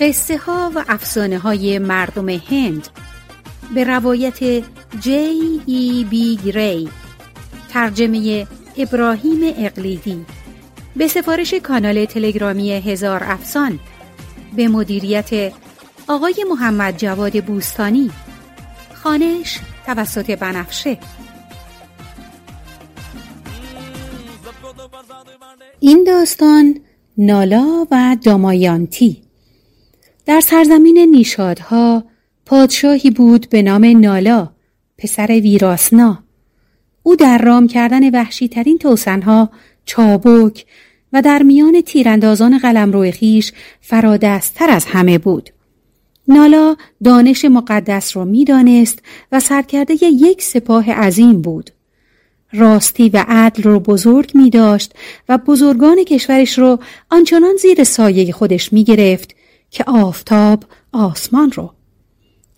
قصه ها و افسانه های مردم هند. به روایت جی ای بی گری ترجمه ابراهیم اقلیدی. به سفارش کانال تلگرامی هزار افسان. به مدیریت آقای محمد جواد بوستانی. خانش توسط بنفشه. این داستان نالا و دامایانتی در سرزمین نیشادها پادشاهی بود به نام نالا پسر ویراسنا. او در رام کردن وحشی ترین توسنها چابک و در میان تیراندازان قلمرو خیش فرادستتر از همه بود. نالا دانش مقدس را می‌دانست و سرکرده یک سپاه عظیم بود. راستی و عدل رو بزرگ می داشت و بزرگان کشورش رو آنچنان زیر سایه خودش می گرفت که آفتاب آسمان رو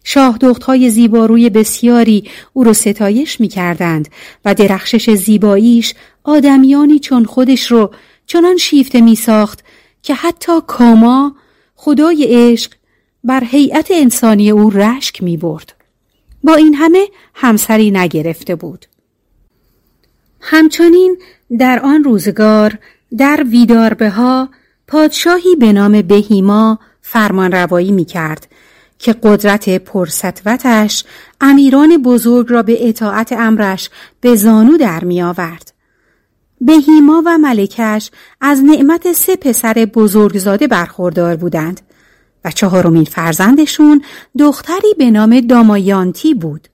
شاه های زیباروی بسیاری او رو ستایش می کردند و درخشش زیباییش آدمیانی چون خودش رو چنان شیفته می ساخت که حتی کاما خدای عشق بر هیئت انسانی او رشک می برد. با این همه همسری نگرفته بود. همچنین در آن روزگار در ویداربه ها پادشاهی به نام بهیما فرمان روایی می کرد که قدرت پرسطوتش امیران بزرگ را به اطاعت امرش به زانو در می آورد. بهیما و ملکش از نعمت سه پسر بزرگزاده برخوردار بودند و چهارمین فرزندشون دختری به نام دامایانتی بود.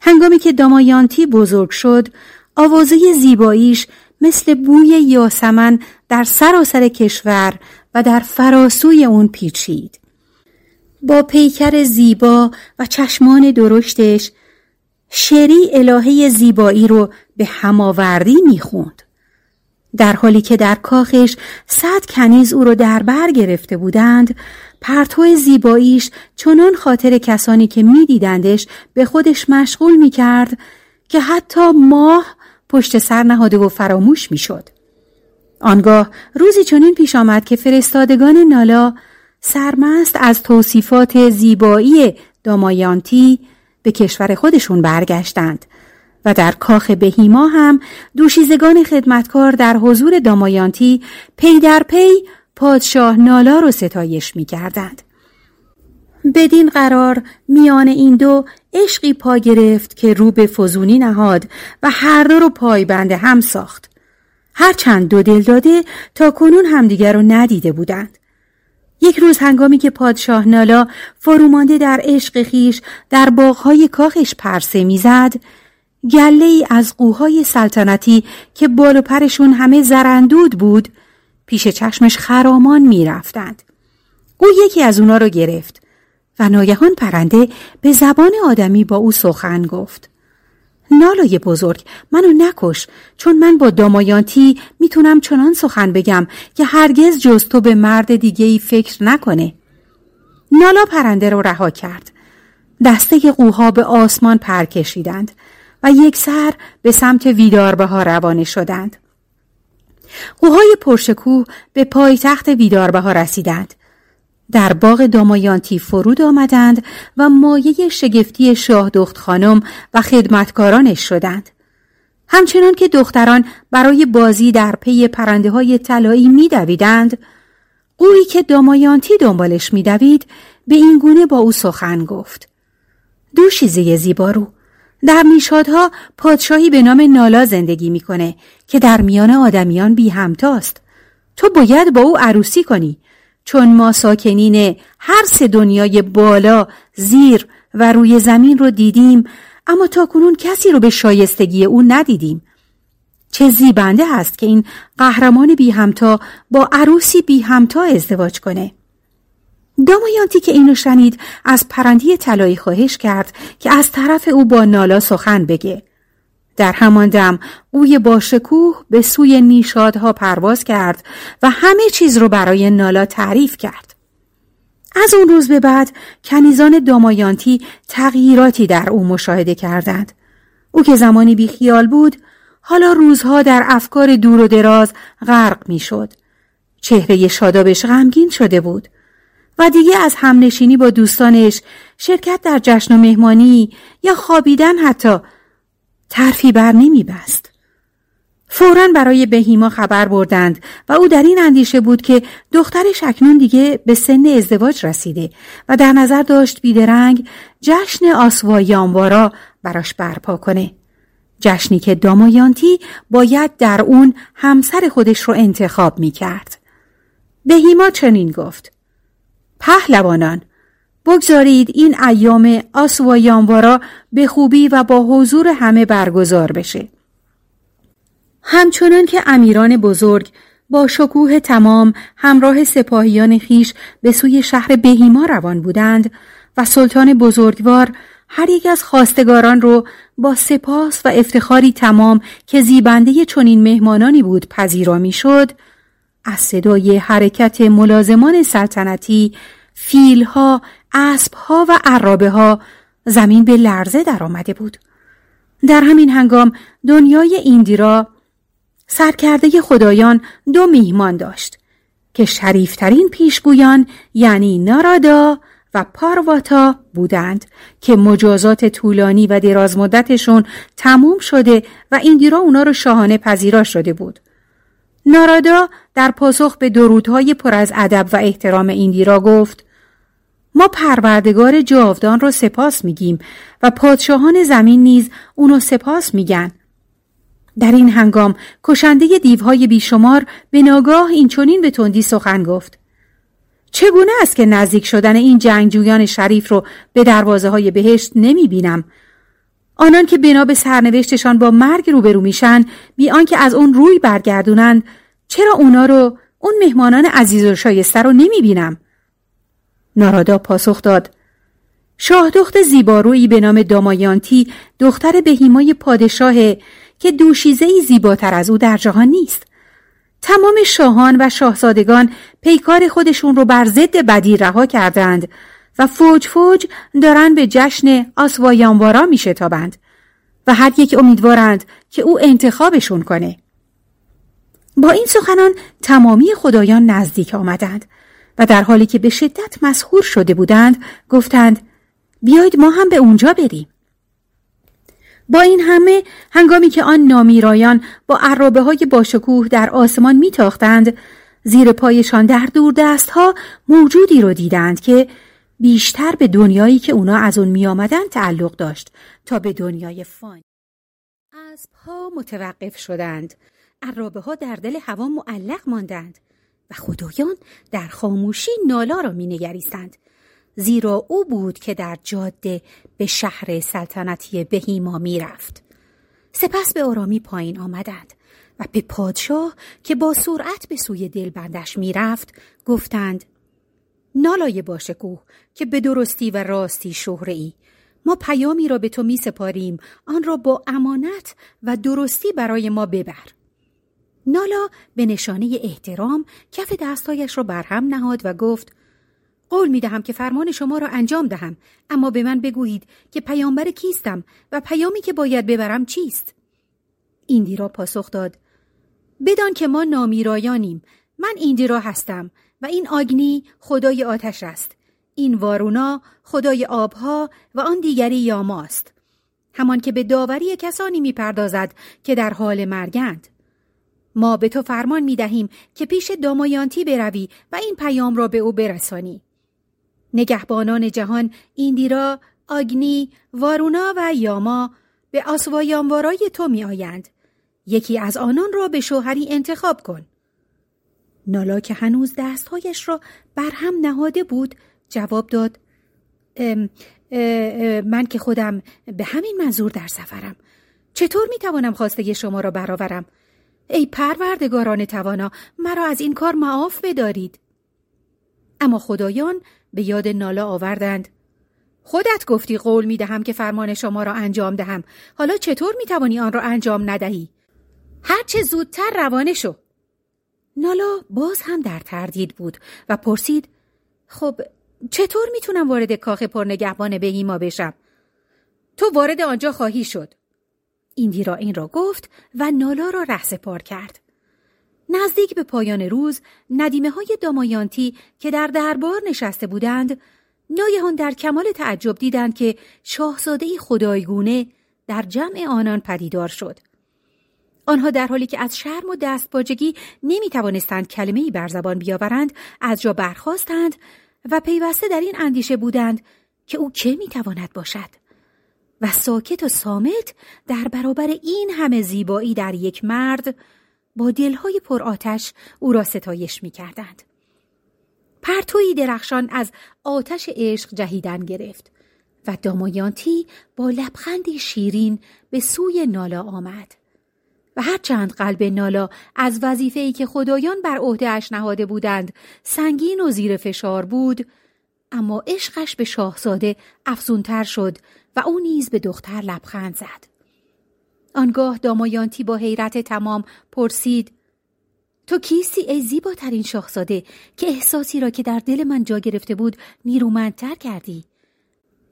هنگامی که دامایانتی بزرگ شد آوازه زیباییش مثل بوی یاسمن در سراسر کشور و در فراسوی اون پیچید. با پیکر زیبا و چشمان درشتش شری الهه زیبایی رو به هماوردی می‌خوند. در حالی که در کاخش صد کنیز او رو در بر گرفته بودند پرتو زیباییش چنان خاطر کسانی که میدیدندش به خودش مشغول می‌کرد که حتی ماه پشت سر نهاده و فراموش می‌شد. آنگاه روزی چنین پیش آمد که فرستادگان نالا سرمست از توصیفات زیبایی دامایانتی به کشور خودشون برگشتند و در کاخ بهیما هم دوشیزگان خدمتکار در حضور دامایانتی پی در پی پادشاه نالا رو ستایش می کردند. بدین قرار میان این دو عشقی پا گرفت که رو به فزونی نهاد و هر دو رو پایبند هم ساخت. هرچند دو دل داده تا کنون همدیگر رو ندیده بودند. یک روز هنگامی که پادشاه نالا فرومانده در عشق خیش در باغهای کاخش پرسه می‌زد گله ای از قوهای سلطنتی که بال و پرشون همه زرندود بود پیش چشمش خرامان می‌رفتند. او یکی از اونا رو گرفت و ناگهان پرنده به زبان آدمی با او سخن گفت. نالای بزرگ منو نکش چون من با دامایانتی می‌تونم چنان سخن بگم که هرگز جز تو به مرد دیگه ای فکر نکنه. نالا پرنده رو رها کرد. دسته قوها به آسمان پر کشیدند و یک سر به سمت ویداربه ها روانه شدند. قوهای پرشکوه به پایتخت ویداربه ها رسیدند. در باغ دامایانتی فرود آمدند و مایه شگفتی شاه دخت خانم و خدمتکارانش شدند. همچنان که دختران برای بازی در پی پرنده های طلایی میدویدند قویی که دامایانتی دنبالش میدوید به این گونه با او سخن گفت. دوشیزه زیبارو. در میشادها پادشاهی به نام نالا زندگی می‌کنه که در میان آدمیان بی همتاست تو باید با او عروسی کنی چون ما ساکنین هر سه دنیای بالا، زیر و روی زمین رو دیدیم اما تا کنون کسی رو به شایستگی او ندیدیم. چه زیبنده هست که این قهرمان بی همتا با عروسی بی همتا ازدواج کنه. دامایانتی که اینو شنید از پرندی طلایی خواهش کرد که از طرف او با نالا سخن بگه. در همان دم اوی با شکوه به سوی نیشادها پرواز کرد و همه چیز رو برای نالا تعریف کرد. از اون روز به بعد کنیزان دامایانتی تغییراتی در او مشاهده کردند. او که زمانی بیخیال بود حالا روزها در افکار دور و دراز غرق می‌شد. چهره شادابش غمگین شده بود و دیگه از همنشینی با دوستانش شرکت در جشن و مهمانی یا خوابیدن حتی ترفی بر نمی بست. فورا برای بهیما خبر بردند و او در این اندیشه بود که دخترش اکنون دیگه به سن ازدواج رسیده و در نظر داشت بیدرنگ جشن آسوا یاموارا براش برپا کنه. جشنی که دامایانتی باید در اون همسر خودش رو انتخاب می کرد. بهیما چنین گفت پهلوانان بگذارید این ایام آسوا یاموارا به خوبی و با حضور همه برگزار بشه. همچنان که امیران بزرگ با شکوه تمام همراه سپاهیان خیش به سوی شهر بهیما روان بودند و سلطان بزرگوار هر یک از خواستگاران رو با سپاس و افتخاری تمام که زیبنده چنین مهمانانی بود پذیرا می‌شد از صدای حرکت ملازمان سلطنتی فیلها، اسبها و عرابه ها زمین به لرزه در آمده بود. در همین هنگام دنیای ایندیرا سرکرده خدایان دو میهمان داشت که شریفترین پیشگویان یعنی نارادا و پارواتا بودند که مجازات طولانی و دراز مدتشون تموم شده و ایندیرا اونا رو شاهانه پذیرا شده بود. نارادا در پاسخ به درودهای پر از ادب و احترام ایندیرا گفت ما پروردگار جاودان رو سپاس میگیم و پادشاهان زمین نیز اونو سپاس میگن در این هنگام کشنده دیوهای بیشمار به ناگاه این چونین به تندی سخن گفت چگونه است که نزدیک شدن این جنگجویان شریف رو به دروازه های بهشت نمی بینم؟ آنان که بنا به سرنوشتشان با مرگ روبرو میشن بی آنکه از اون روی برگردونند چرا اونا رو اون مهمانان عزیز و شایسته رو نمی بینم؟ نارادا پاسخ داد. شاه دخت زیبارویی به نام دامایانتی دختر بهیمای پادشاه که دوشیزه زیباتر از او در جهان نیست. تمام شاهان و شاهزادگان پیکار خودشون رو بر ضد بدی رها کردند و فوج فوج دارن به جشن آسوایانوارا می شتابند و هر یک امیدوارند که او انتخابشون کنه. با این سخنان تمامی خدایان نزدیک آمدند. و در حالی که به شدت مسهور شده بودند گفتند بیایید ما هم به اونجا بریم. با این همه هنگامی که آن نامیرایان با عرابه های باشکوه در آسمان میتاختند زیر پایشان در دور دست ها موجودی رو دیدند که بیشتر به دنیایی که اونا از اون می آمدن تعلق داشت تا به دنیای فان. اسب ها متوقف شدند. عرابه ها در دل هوا معلق ماندند و خدایان در خاموشی نالا را می نگریستند. زیرا او بود که در جاده به شهر سلطنتی بهیما می رفت. سپس به آرامی پایین آمدند و به پادشاه که با سرعت به سوی دلبندش می رفت گفتند نالای باشکوه که به درستی و راستی شهره ای ما پیامی را به تو می سپاریم آن را با امانت و درستی برای ما ببر نالا به نشانه احترام کف دستایش را برهم نهاد و گفت قول می دهم که فرمان شما را انجام دهم اما به من بگویید که پیامبر کیستم و پیامی که باید ببرم چیست؟ ایندیرا پاسخ داد بدان که ما نامیرایانیم من ایندیرا هستم و این آگنی خدای آتش است. این وارونا خدای آبها و آن دیگری یاماست همان که به داوری کسانی می‌پردازد که در حال مرگند. ما به تو فرمان می دهیم که پیش دامایانتی بروی و این پیام را به او برسانی نگهبانان جهان ایندیرا، آگنی، وارونا و یاما به آسوایانوارای تو می آیند. یکی از آنان را به شوهری انتخاب کن. نالا که هنوز دستهایش را بر هم نهاده بود جواب داد ام من که خودم به همین منظور در سفرم چطور می توانم خواسته شما را برآورم ای پروردگاران توانا مرا از این کار معاف بدارید. اما خدایان به یاد نالا آوردند. خودت گفتی قول می دهم که فرمان شما را انجام دهم. حالا چطور می توانی آن را انجام ندهی؟ هرچه زودتر روانه شو. نالا باز هم در تردید بود و پرسید خب چطور می‌تونم وارد کاخ پرنگهبان بهیما بشم؟ تو وارد آنجا خواهی شد. ایندیرا این را گفت و نالا را رهسپار کرد نزدیک به پایان روز ندیمه های دامایانتی که در دربار نشسته بودند ناگهان در کمال تعجب دیدند که شاهزاده خدایگونه در جمع آنان پدیدار شد. آنها در حالی که از شرم و دستباجگی نمی توانستند کلمه ای بر زبان بیاورند از جا برخواستند و پیوسته در این اندیشه بودند که او که می تواند باشد و ساکت و سامت در برابر این همه زیبایی در یک مرد با دلهای پر آتش او را ستایش می کردند. پرتوی درخشان از آتش عشق جهیدن گرفت و دامایانتی با لبخندی شیرین به سوی نالا آمد. و هرچند قلب نالا از وظیفه‌ای که خدایان بر عهدهاش نهاده بودند سنگین و زیر فشار بود اما عشقش به شاهزاده افزونتر شد و او نیز به دختر لبخند زد. آنگاه دامایانتی با حیرت تمام پرسید تو کیستی ای زیباترین شاهزاده که احساسی را که در دل من جا گرفته بود نیرومندتر کردی؟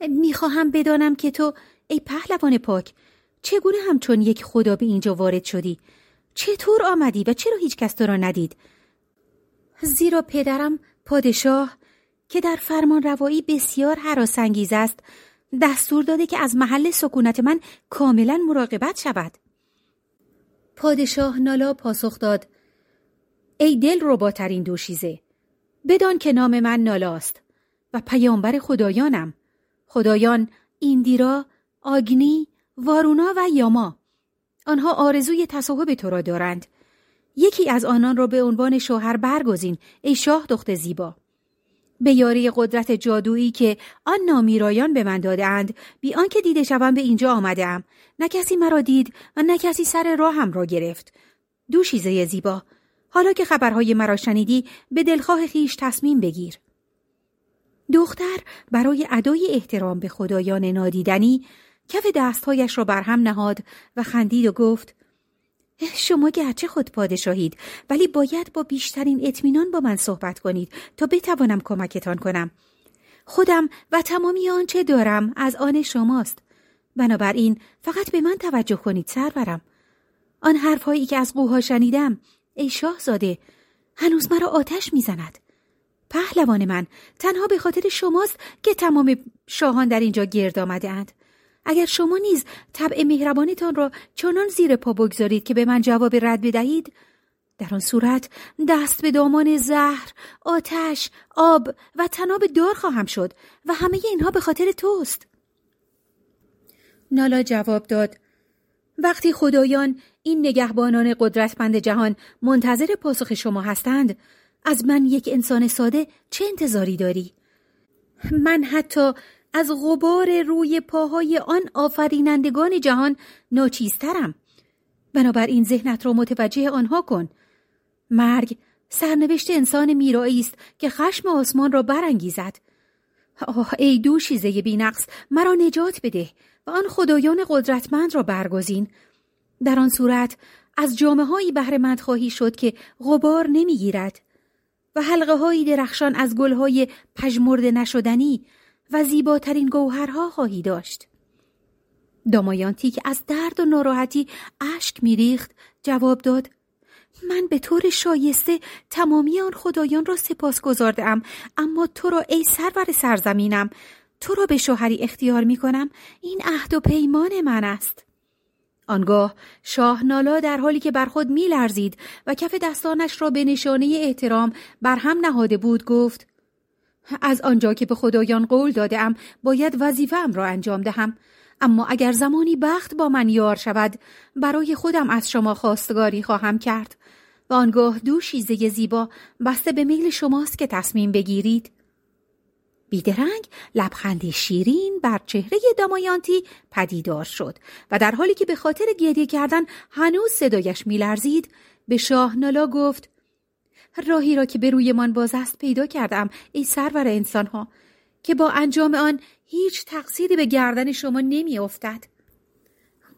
می‌خواهم بدانم که تو ای پهلوان پاک چگونه همچون یک خدا به اینجا وارد شدی؟ چطور آمدی و چرا هیچ کس تو را ندید؟ زیرا پدرم پادشاه که در فرمان روایی بسیار حراسنگیز است دستور داده که از محل سکونت من کاملا مراقبت شود. پادشاه نالا پاسخ داد. ای دل رباترین دوشیزه بدان که نام من نالاست و پیامبر خدایانم. خدایان ایندیرا آگنی وارونا و یاما. آنها آرزوی تصاحب تو را دارند. یکی از آنان را به عنوان شوهر برگزین ای شاه دخت زیبا. به یاری قدرت جادویی که آن نامیرایان به من دادهاند بی آنکه دیده شوم به اینجا آمدم نه کسی مرا دید و نه کسی سر راهم را گرفت. دوشیزه زیبا. حالا که خبرهای مرا شنیدی به دلخواه خیش تصمیم بگیر. دختر برای ادای احترام به خدایان نادیدنی کف دستهایش را بر هم نهاد و خندید و گفت شما گرچه خود پادشاهید ولی باید با بیشترین اطمینان با من صحبت کنید تا بتوانم کمکتان کنم. خودم و تمامی آنچه دارم از آن شماست. بنابراین فقط به من توجه کنید سرورم. آن حرفهایی که از قوها شنیدم ای شاهزاده هنوز مرا آتش می‌زند. پهلوان من تنها به خاطر شماست که تمام شاهان در اینجا گرد آمده اند. اگر شما نیز طبع مهربانیتان را چنان زیر پا بگذارید که به من جواب رد بدهید در آن صورت دست به دامان زهر، آتش، آب و تناب دار خواهم شد و همه اینها به خاطر توست. نالا جواب داد وقتی خدایان این نگهبانان قدرتمند جهان منتظر پاسخ شما هستند از من یک انسان ساده چه انتظاری داری؟ من حتی از غبار روی پاهای آن آفرینندگان جهان ناچیزترم بنابراین ذهنت را متوجه آنها کن. مرگ سرنوشت انسان میرایی است که خشم آسمان را برانگیزد. آه ای دوشیزه بینقص مرا نجات بده و آن خدایان قدرتمند را برگزین. در آن صورت از جامعه هایی بهرهمند خواهی شد که غبار نمی‌گیرد. و حلقه هایی درخشان از گل های پژمرده نشدنی و زیباترین گوهرها خواهی داشت. دامایانتی که از درد و ناراحتی اشک میریخت. جواب داد من به طور شایسته تمامی آن خدایان را سپاس گذاردم اما تو را ای سرور سرزمینم تو را به شوهری اختیار می کنم این عهد و پیمان من است. آنگاه شاه نالا در حالی که بر خود می لرزید و کف دستانش را به نشانه احترام بر هم نهاده بود گفت از آنجا که به خدایان قول دادم باید وظیفه‌ام را انجام دهم. اما اگر زمانی بخت با من یار شود برای خودم از شما خواستگاری خواهم کرد. و آنگاه دو شیزه زیبا بسته به میل شماست که تصمیم بگیرید. بیدرنگ لبخندی شیرین بر چهره دامایانتی پدیدار شد و در حالی که به خاطر گریه کردن هنوز صدایش میلرزید به شاه نالا گفت راهی را که به روی من باز است پیدا کردم ای سرور انسانها که با انجام آن هیچ تقصیری به گردن شما نمی افتد.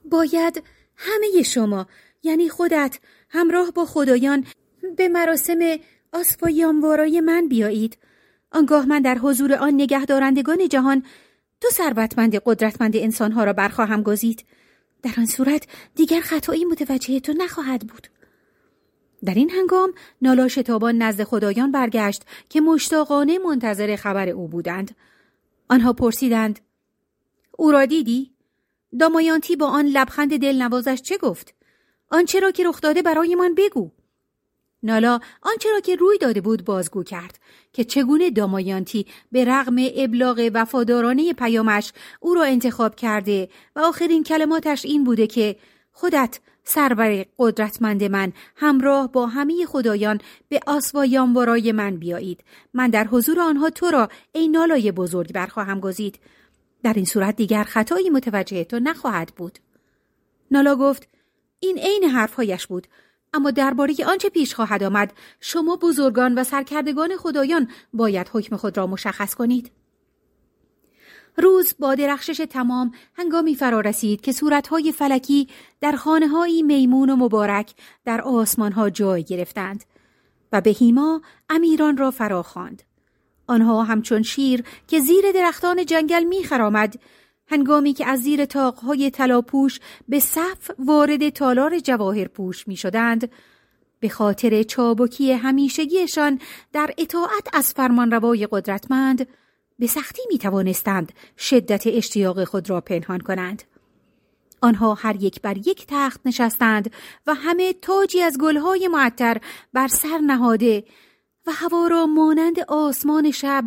باید همه شما یعنی خودت همراه با خدایان به مراسم آسفایاموارای من بیایید. آنگاه من در حضور آن نگهدارندگان جهان تو ثروتمند قدرتمند انسانها را برخواهم گزید. در آن صورت دیگر خطایی متوجه تو نخواهد بود. در این هنگام نالا شتابان نزد خدایان برگشت که مشتاقانه منتظر خبر او بودند. آنها پرسیدند او را دیدی؟ دامایانتی با آن لبخند دلنوازش چه گفت؟ آنچه را که رخ داده برایمان بگو. نالا آنچه را که روی داده بود بازگو کرد که چگونه دامایانتی به رغم ابلاغ وفادارانه پیامش او را انتخاب کرده و آخرین کلماتش این بوده که خودت سربر قدرتمند من همراه با همه خدایان به آسوا یاموارای من بیایید. من در حضور آنها تو را ای نالای بزرگ برخواهم گزید. در این صورت دیگر خطایی متوجه تو نخواهد بود. نالا گفت این عین حرفهایش بود. اما درباره آنچه پیش خواهد آمد شما بزرگان و سرکردگان خدایان باید حکم خود را مشخص کنید. روز با درخشش تمام هنگامی فرا رسید که صورتهای فلکی در خانه میمون و مبارک در آسمانها جای گرفتند و به هیما امیران را فرا خواند. آنها همچون شیر که زیر درختان جنگل میخرامد هنگامی که از زیر تاقهای تلاپوش به صف وارد تالار جواهر پوش می شدند به خاطر چابکی همیشگیشان در اطاعت از فرمانروای قدرتمند به سختی می توانستند شدت اشتیاق خود را پنهان کنند. آنها هر یک بر یک تخت نشستند و همه تاجی از گلهای معطر بر سر نهاده و هوا را مانند آسمان شب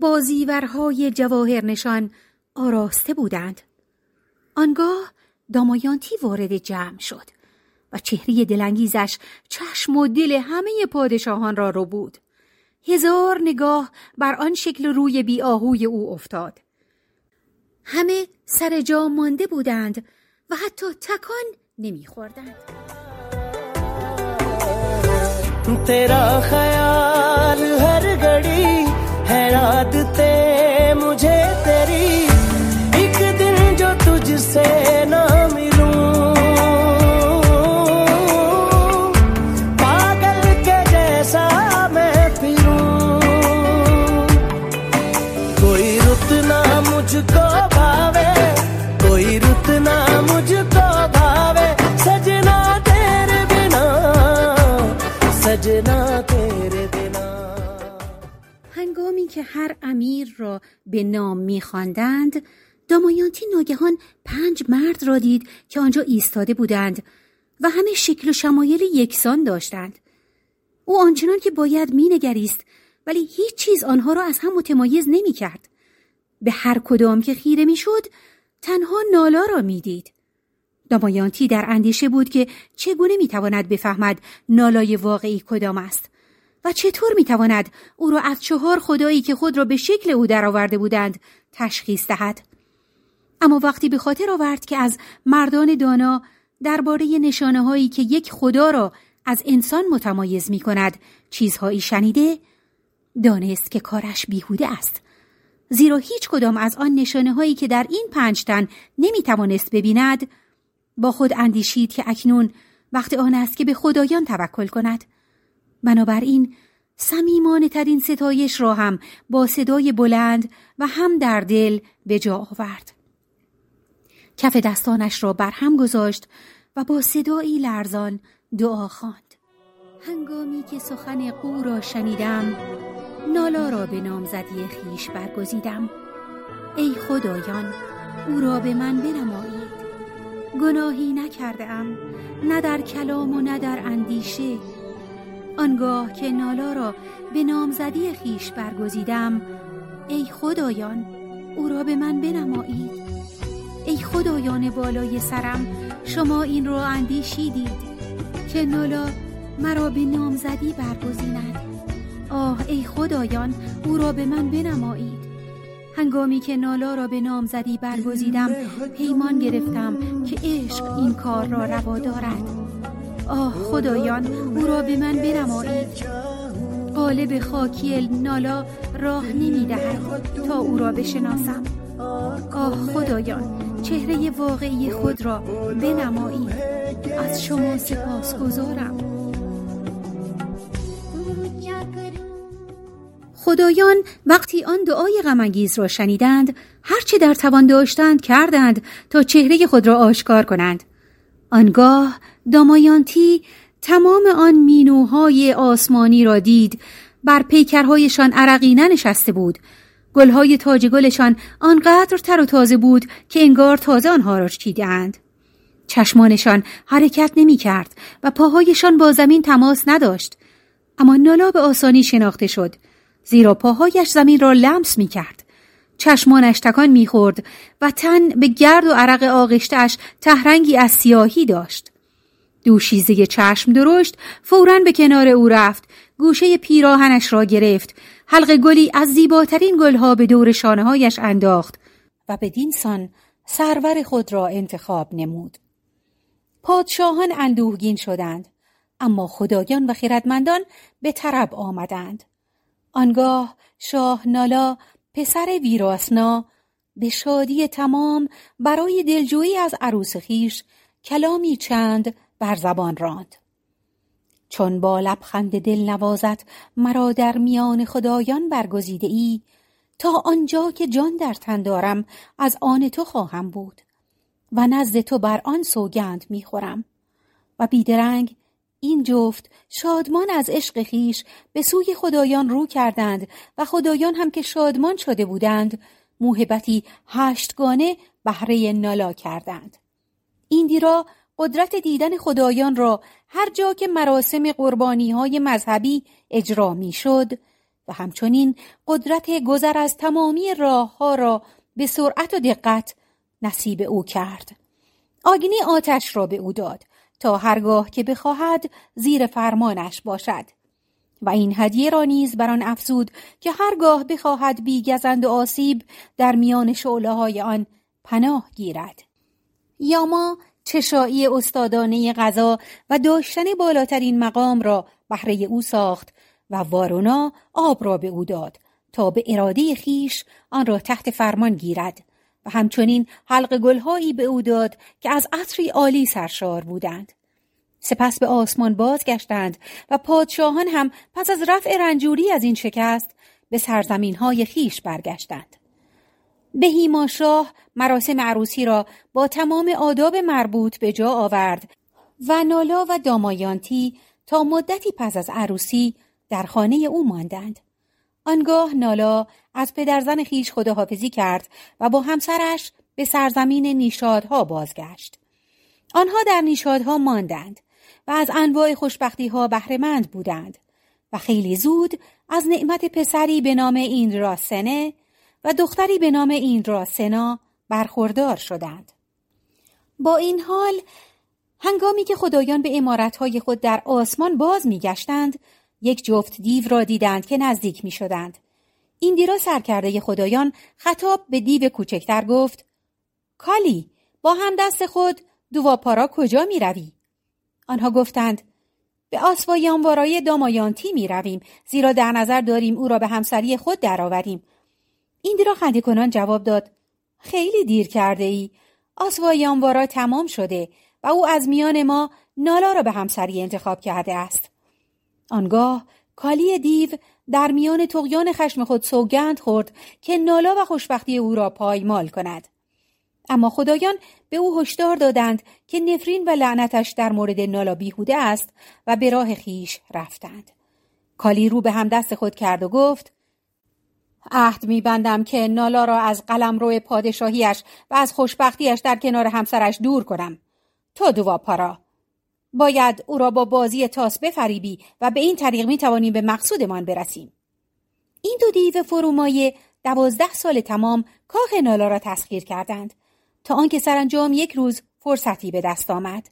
با زیورهای جواهر نشان آراسته بودند. آنگاه دامایانتی وارد جمع شد و چهره دلانگیزش چشم و دل همه پادشاهان را رو بود. هزار نگاه بر آن شکل روی بی آهوی او افتاد. همه سر جا مانده بودند و حتی تکان نمیخوردند. تیرا خیال هر گڑی ہے عادتیں مجھے تیری ایک دن جو تجھ سے نہ هر امیر را به نام میخواندند. دامایانتی ناگهان پنج مرد را دید که آنجا ایستاده بودند و همه شکل و شمایل یکسان داشتند. او آنچنان که باید مینگریست ولی هیچ چیز آنها را از هم متمایز نمی‌کرد. به هر کدام که خیره می‌شد تنها نالا را می‌دید. دامایانتی در اندیشه بود که چگونه می‌تواند بفهمد نالای واقعی کدام است. و چطور می‌تواند او را از چهار خدایی که خود را به شکل او درآورده بودند تشخیص دهد؟ اما وقتی به خاطر آورد که از مردان دانا درباره نشانه هایی که یک خدا را از انسان متمایز می کند چیزهایی شنیده دانست که کارش بیهوده است. زیرا هیچ کدام از آن نشانه هایی که در این پنج تن نمی توانست ببیند با خود اندیشید که اکنون وقت آن است که به خدایان توکل کند. بنابراین سمیمانه ترین ستایش را هم با صدای بلند و هم در دل به جا آورد. کف دستانش را بر هم گذاشت و با صدایی لرزان دعا خواند. هنگامی که سخن قو را شنیدم نالا را به نامزدی خیش برگزیدم ای خدایان او را به من بنمایید گناهی نکرده ام نه در کلام و نه در اندیشه آنگاه که نالا را به نامزدی خیش برگزیدم ای خدایان او را به من بنمایید. ای خدایان بالای سرم شما این را اندیشیدید که نالا مرا به نامزدی برگزیند. آه ای خدایان او را به من بنمایید. هنگامی که نالا را به نامزدی برگزیدم پیمان گرفتم که عشق این کار را روا دارد. آه خدایان او را به من بنمایید. قالب خاکی نالا راه نمی‌دهد تا او را بشناسم. آه خدایان چهره واقعی خود را بنمایید. از شما سپاس گذارم خدایان وقتی آن دعای غمانگیز را شنیدند هرچه در توان داشتند کردند تا چهره خود را آشکار کنند. آنگاه دامایانتی تمام آن مینوهای آسمانی را دید. بر پیکرهایشان عرقی ننشسته بود. گلهای تاج گلشان آنقدر تر و تازه بود که انگار تازه آنها را چیدهاند. چشمانشان حرکت نمی کرد و پاهایشان با زمین تماس نداشت. اما نالا به آسانی شناخته شد. زیرا پاهایش زمین را لمس می کرد چشمانش تکان می‌خورد و تن به گرد و عرق آغشتش تهرنگی از سیاهی داشت. دوشیزه چشم درشت فورا به کنار او رفت گوشه پیراهنش را گرفت حلق گلی از زیباترین گلها به دور شانههایش انداخت و به سان سرور خود را انتخاب نمود. پادشاهان اندوهگین شدند اما خدایان و خیردمندان به طرب آمدند. آنگاه شاه نالا پسر ویراسنا به شادی تمام برای دلجویی از عروس خیش کلامی چند بر زبان راند. چون با لبخند دل نوازت مرا در میان خدایان برگزیده ای تا آنجا که جان در تن دارم از آن تو خواهم بود و نزد تو بر آن سوگند می‌خورم و بیدرنگ این جفت شادمان از عشق خیش به سوی خدایان رو کردند و خدایان هم که شادمان شده بودند موهبتی هشتگانه بهره نالا کردند این دیرا قدرت دیدن خدایان را هر جا که مراسم قربانی های مذهبی اجرا می شد و همچنین قدرت گذر از تمامی راه ها را به سرعت و دقت نصیب او کرد. آگنی آتش را به او داد تا هرگاه که بخواهد زیر فرمانش باشد. و این هدیه را نیز بر آن افزود که هرگاه بخواهد بیگزند و آسیب در میان شعله های آن پناه گیرد. یاما چشایی استادانه غذا و داشتن بالاترین مقام را بهره او ساخت و وارونا آب را به او داد تا به اراده خیش آن را تحت فرمان گیرد. و همچنین حلق گلهایی به او داد که از عطری عالی سرشار بودند سپس به آسمان بازگشتند و پادشاهان هم پس از رفع رنجوری از این شکست به سرزمین های خیش برگشتند بهیما شاه مراسم عروسی را با تمام آداب مربوط به جا آورد و نالا و دامایانتی تا مدتی پس از عروسی در خانه او ماندند. آنگاه نالا از پدرزن خیش خداحافظی کرد و با همسرش به سرزمین نیشادها بازگشت. آنها در نیشادها ماندند و از انواع خوشبختی ها بهرهمند بودند و خیلی زود از نعمت پسری به نام این راسنه و دختری به نام این را سنا برخوردار شدند. با این حال هنگامی که خدایان به امارتهای خود در آسمان باز میگشتند یک جفت دیو را دیدند که نزدیک می شدند. این دیرا سرکرده خدایان خطاب به دیو کوچکتر گفت کالی با هم دست خود دوواپارا کجا می روی؟ آنها گفتند به آسوایانوارای دامایانتی می رویم زیرا در نظر داریم او را به همسری خود درآوریم این را خنده کنان جواب داد خیلی دیر کرده ای آسوایانوارا تمام شده و او از میان ما نالا را به همسری انتخاب کرده است آنگاه کالی دیو در میان تقیان خشم خود سوگند خورد که نالا و خوشبختی او را پایمال کند. اما خدایان به او هشدار دادند که نفرین و لعنتش در مورد نالا بیهوده است و به راه خیش رفتند. کالی رو به هم دست خود کرد و گفت عهد میبندم که نالا را از قلم روی پادشاهیش و از خوشبختیش در کنار همسرش دور کنم. تو دوا پارا باید او را با بازی تاس بفریبی و به این طریق می توانیم به مقصودمان برسیم. این دو دیو فرومایه دوازده سال تمام کاخ نالا را تسخیر کردند تا آنکه سرانجام یک روز فرصتی به دست آمد.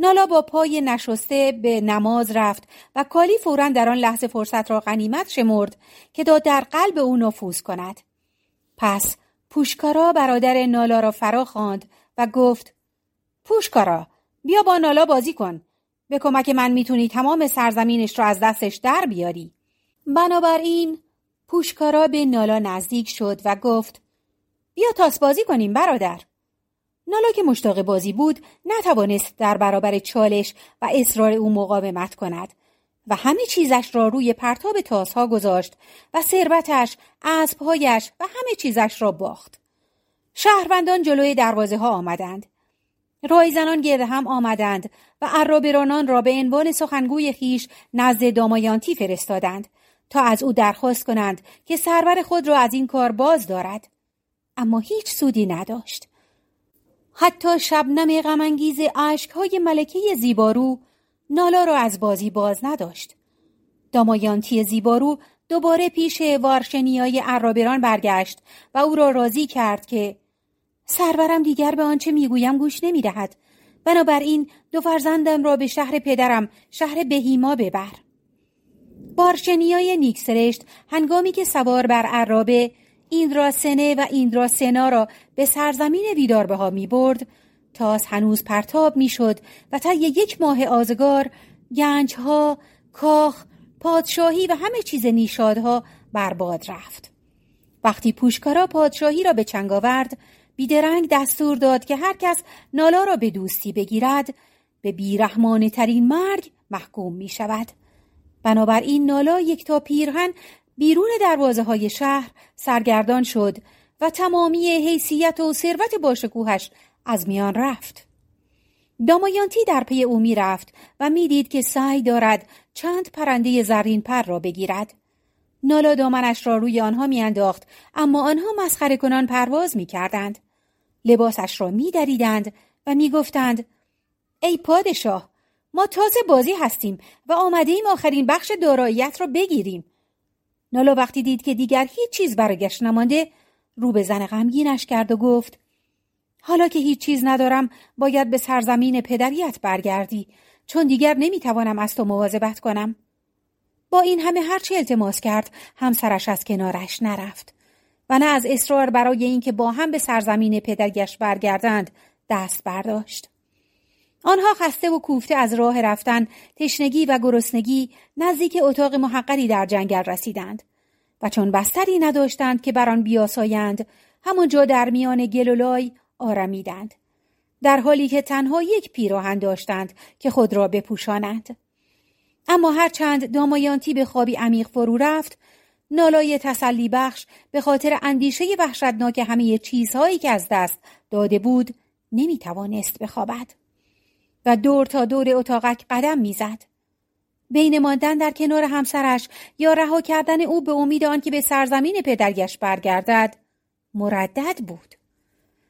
نالا با پای نشسته به نماز رفت و کالی فورا در آن لحظه فرصت را غنیمت شمرد که دا در قلب او نفوذ کند. پس پوشکارا برادر نالا را فرا خواند و گفت پوشکارا بیا با نالا بازی کن به کمک من می‌تونی تمام سرزمینش را از دستش در بیاری بنابراین پوشکارا به نالا نزدیک شد و گفت بیا تاس بازی کنیم برادر نالا که مشتاق بازی بود نتوانست در برابر چالش و اصرار او مقاومت کند و همه چیزش را روی پرتاب تاسها گذاشت و ثروتش، اسبهایش و همه چیزش را باخت. شهروندان جلوی دروازه ها آمدند. رایزنان گرد هم آمدند و عرابرانان را به عنوان سخنگوی خیش نزد دامایانتی فرستادند تا از او درخواست کنند که سرور خود را از این کار باز دارد. اما هیچ سودی نداشت. حتی شبنم غمانگیز اشکهای ملکه زیبارو نالا را از بازی باز نداشت. دامایانتی زیبارو دوباره پیش وارشنیای عرابران برگشت و او را راضی کرد که سرورم دیگر به آنچه می‌گویم گوش نمی‌دهد بنابراین دو فرزندم را به شهر پدرم شهر بهیما ببر بارشنیای نیکسرشت هنگامی که سوار بر عرابه ایندراسنه و ایندراسنا را به سرزمین ویداربه ها می برد تاس هنوز پرتاب می شد و تا یک ماه آزگار گنج ها، کاخ، پادشاهی و همه چیز نیشادها برباد رفت. وقتی پوشکارا پادشاهی را به چنگ آورد بیدرنگ دستور داد که هر کس نالا را به دوستی بگیرد به بیرحمانه ترین مرگ محکوم می شود. بنابراین نالا یک تا پیرهن بیرون دروازه های شهر سرگردان شد و تمامی حیثیت و ثروت باشکوهش از میان رفت. دامایانتی در پی او می رفت و می‌دید که سعی دارد چند پرنده زرین پر را بگیرد. نالا دامنش را روی آنها میانداخت اما آنها مسخره کنان پرواز می کردند. لباسش را می دریدند و می گفتند ای پادشاه ما تازه بازی هستیم و آمده ایم آخرین بخش داراییت را بگیریم. نالا وقتی دید که دیگر هیچ چیز برایش نمانده رو به زن غمگینش کرد و گفت حالا که هیچ چیز ندارم باید به سرزمین پدریت برگردی چون دیگر نمی‌توانم از تو مواظبت کنم. با این همه هرچه التماس کرد همسرش از کنارش نرفت و نه از اصرار برای اینکه با هم به سرزمین پدرگش برگردند دست برداشت. آنها خسته و کوفته از راه رفتن تشنگی و گرسنگی نزدیک اتاق محقری در جنگل رسیدند و چون بستری نداشتند که بر آن بیاسایند همانجا در میان گل آرمیدند در حالی که تنها یک پیراهن داشتند که خود را بپوشانند اما هرچند دامایانتی به خوابی عمیق فرو رفت نالای تسلی بخش به خاطر اندیشه وحشتناک همه چیزهایی که از دست داده بود نمی توانست بخوابد و دور تا دور اتاقک قدم می‌زد. بین ماندن در کنار همسرش یا رها کردن او به امید آنکه به سرزمین پدرگش برگردد مردد بود.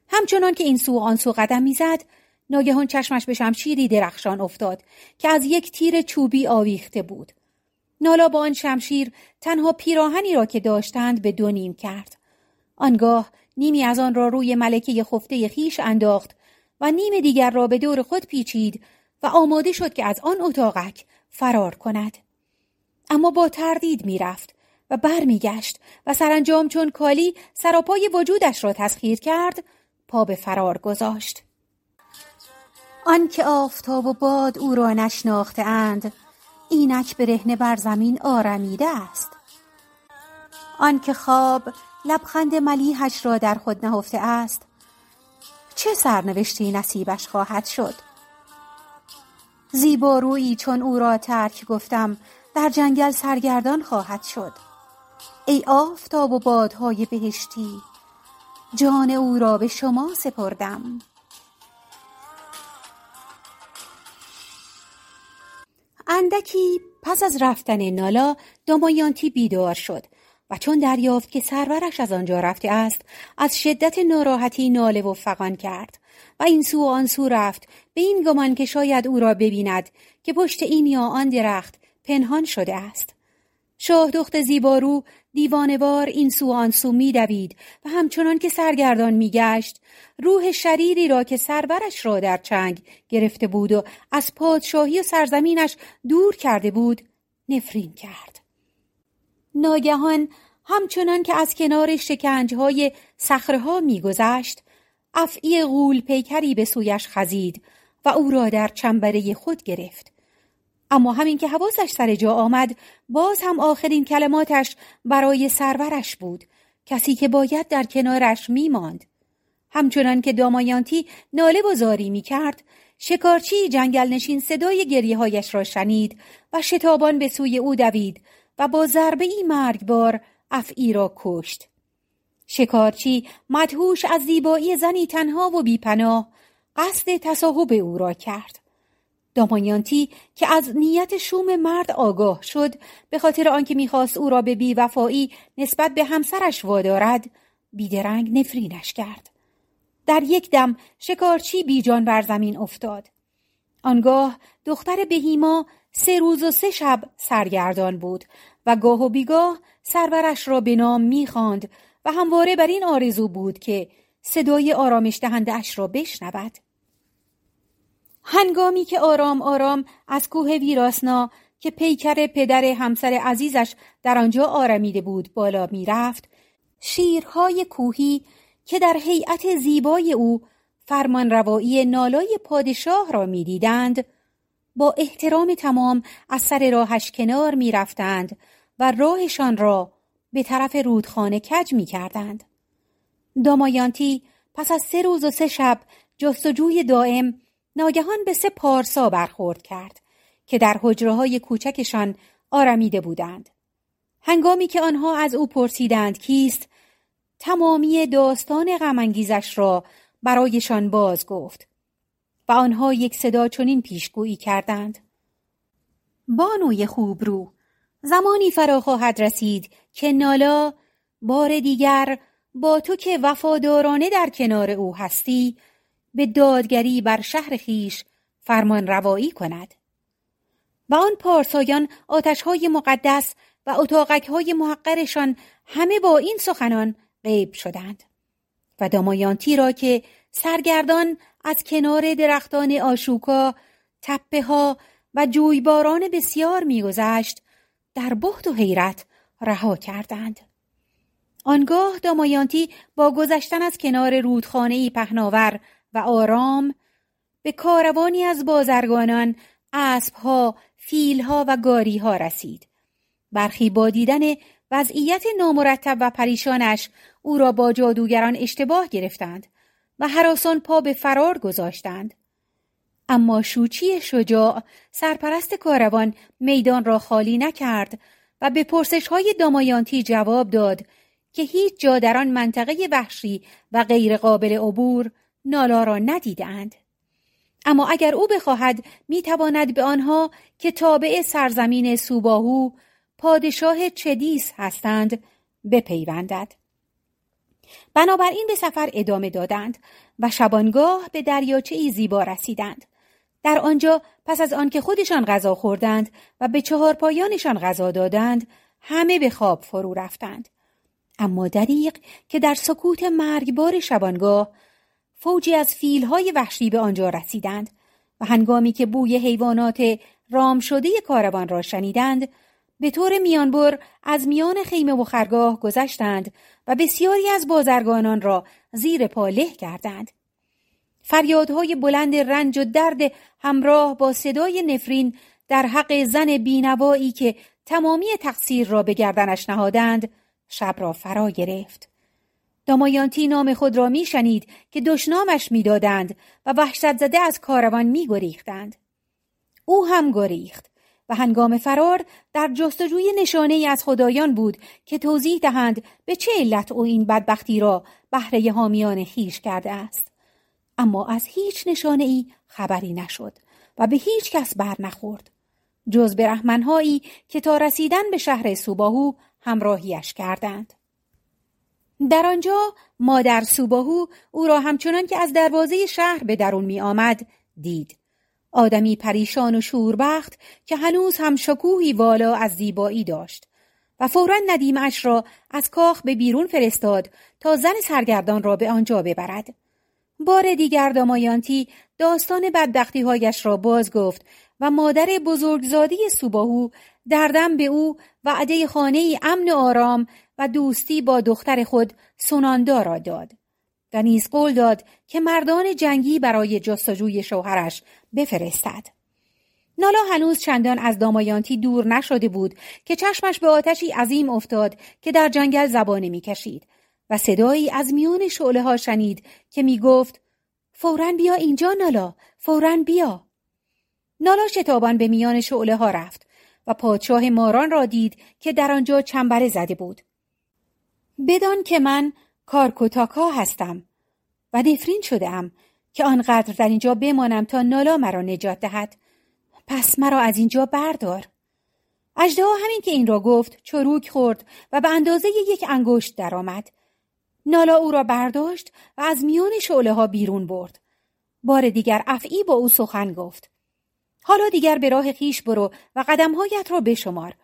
همچنان که این سو آن سو قدم می‌زد ناگهان چشمش به شمشیری درخشان افتاد که از یک تیر چوبی آویخته بود نالا با آن شمشیر تنها پیراهنی را که داشتند به دو نیم کرد. آنگاه نیمی از آن را روی ملکه خفته خیش انداخت و نیم دیگر را به دور خود پیچید و آماده شد که از آن اتاقک فرار کند. اما با تردید می‌رفت و برمیگشت و سرانجام چون کالی سراپای وجودش را تسخیر کرد پا به فرار گذاشت. آنکه آفتاب و باد او را نشناخته اند اینک برهنه بر زمین آرمیده است. آنکه خواب لبخند ملیحش را در خود نهفته است چه سرنوشتی نصیبش خواهد شد؟ زیبارویی چون او را ترک گفتم در جنگل سرگردان خواهد شد. ای آفتاب و بادهای بهشتی جان او را به شما سپردم. اندکی پس از رفتن نالا دامایانتی بیدار شد و چون دریافت که سرورش از آنجا رفته است از شدت ناراحتی ناله و فقان کرد و این سو و آن سو رفت به این گمان که شاید او را ببیند که پشت این یا آن درخت پنهان شده است. شاه دخت زیبارو دیوانوار این سو آن سو میدوید و همچنان که سرگردان میگشت روح شریری را که سرورش را در چنگ گرفته بود و از پادشاهی و سرزمینش دور کرده بود نفرین کرد. ناگهان همچنان که از کنار شکنجهای صخرهها میگذشت افعی غول پیکری به سویش خزید و او را در چنبره خود گرفت. اما همین که حواسش سر جا آمد باز هم آخرین کلماتش برای سرورش بود. کسی که باید در کنارش میماند. همچنان که دامایانتی ناله و زاری می کرد شکارچی جنگل نشین صدای گریه هایش را شنید و شتابان به سوی او دوید و با ضربه ای مرگبار افعی را کشت. شکارچی مدهوش از زیبایی زنی تنها و بیپناه قصد تصاحب او را کرد. دامانیانتی که از نیت شوم مرد آگاه شد به خاطر آنکه می‌خواست او را به بیوفایی نسبت به همسرش وادارد بیدرنگ نفرینش کرد. در یک دم شکارچی بیجان بر زمین افتاد. آنگاه دختر بهیما سه روز و سه شب سرگردان بود و گاه و بیگاه سرورش را به نام می‌خواند و همواره بر این آرزو بود که صدای آرامش دهنده اش را بشنود. هنگامی که آرام آرام از کوه ویراسنا که پیکر پدر همسر عزیزش در آنجا آرمیده بود بالا می‌رفت شیرهای کوهی که در هیئت زیبای او فرمان روایی نالای پادشاه را می‌دیدند با احترام تمام از سر راهش کنار می‌رفتند و راهشان را به طرف رودخانه کج می کردند. دامایانتی پس از سه روز و سه شب جستجوی دائم ناگهان به سه پارسا برخورد کرد که در حجره های کوچکشان آرمیده بودند. هنگامی که آنها از او پرسیدند کیست تمامی داستان غمانگیزش را برایشان باز گفت و آنها یک صدا چنین پیشگویی کردند بانوی خوب رو زمانی فرا خواهد رسید که نالا بار دیگر با تو که وفادارانه در کنار او هستی به دادگری بر شهر خیش فرمان روایی کند. و آن پارسایان آتشهای مقدس و اتاقکهای محقرشان همه با این سخنان غیب شدند و دامایانتی را که سرگردان از کنار درختان آشوکا تپه ها و جویباران بسیار میگذشت در بحت و حیرت رها کردند. آنگاه دامایانتی با گذشتن از کنار رودخانه پهناور و آرام به کاروانی از بازرگانان اسبها فیلها و گاریها رسید. برخی با دیدن وضعیت نامرتب و پریشانش او را با جادوگران اشتباه گرفتند و حراسان پا به فرار گذاشتند. اما شوچی شجاع سرپرست کاروان میدان را خالی نکرد و به پرسش های دامایانتی جواب داد که هیچ جا در آن منطقه وحشی و غیر قابل عبور نالا را ندیدند. اما اگر او بخواهد می‌تواند به آنها که تابع سرزمین سوباهو پادشاه چدیس هستند بپیوندد. بنابراین به سفر ادامه دادند و شبانگاه به دریاچه ای زیبا رسیدند. در آنجا پس از آنکه خودشان غذا خوردند و به چهار پایانشان غذا دادند همه به خواب فرو رفتند. اما دریق که در سکوت مرگبار شبانگاه فوجی از فیلهای وحشی به آنجا رسیدند و هنگامی که بوی حیوانات رام شده کاروان را شنیدند به طور میانبر از میان خیمه و خرگاه گذشتند و بسیاری از بازرگانان را زیر پا له کردند. فریادهای بلند رنج و درد همراه با صدای نفرین در حق زن بینوایی که تمامی تقصیر را به گردنش نهادند شب را فرا گرفت. دامایانتی نام خود را میشنید که دشنامش می‌دادند و وحشت زده از کاروان میگریختند. او هم گریخت و هنگام فرار در جستجوی نشانه از خدایان بود که توضیح دهند به چه علت او این بدبختی را بهره حامیان خیش کرده است. اما از هیچ نشانه ای خبری نشد و به هیچ کس بر نخورد. جز به رحمنهایی که تا رسیدن به شهر سوباهو همراهیش کردند. در آنجا مادر سوباهو او را همچنان که از دروازه شهر به درون می آمد دید. آدمی پریشان و شوربخت که هنوز هم شکوهی والا از زیبایی داشت و فورا ندیمش را از کاخ به بیرون فرستاد تا زن سرگردان را به آنجا ببرد. بار دیگر دامایانتی داستان بدبختیهایش را باز گفت و مادر بزرگزادی سوباهو دردم به او وعده خانه امن و آرام و دوستی با دختر خود سوناندا را داد. و نیز قول داد که مردان جنگی برای جستجوی شوهرش بفرستد. نالا هنوز چندان از دامایانتی دور نشده بود که چشمش به آتشی عظیم افتاد که در جنگل زبانه می‌کشید و صدایی از میان شعله ها شنید که می گفت فورا بیا اینجا نالا فورا بیا. نالا شتابان به میان شعله ها رفت و پادشاه ماران را دید که در آنجا چنبره زده بود. بدان که من کارکوتاکا هستم و نفرین شده ام که آنقدر در اینجا بمانم تا نالا مرا نجات دهد. پس مرا از اینجا بردار. اجدها همین که این را گفت چروک خورد و به اندازه یک انگشت درآمد. نالا او را برداشت و از میان شعله ها بیرون برد. بار دیگر افعی با او سخن گفت. حالا دیگر به راه خیش برو و قدمهایت را بشمار.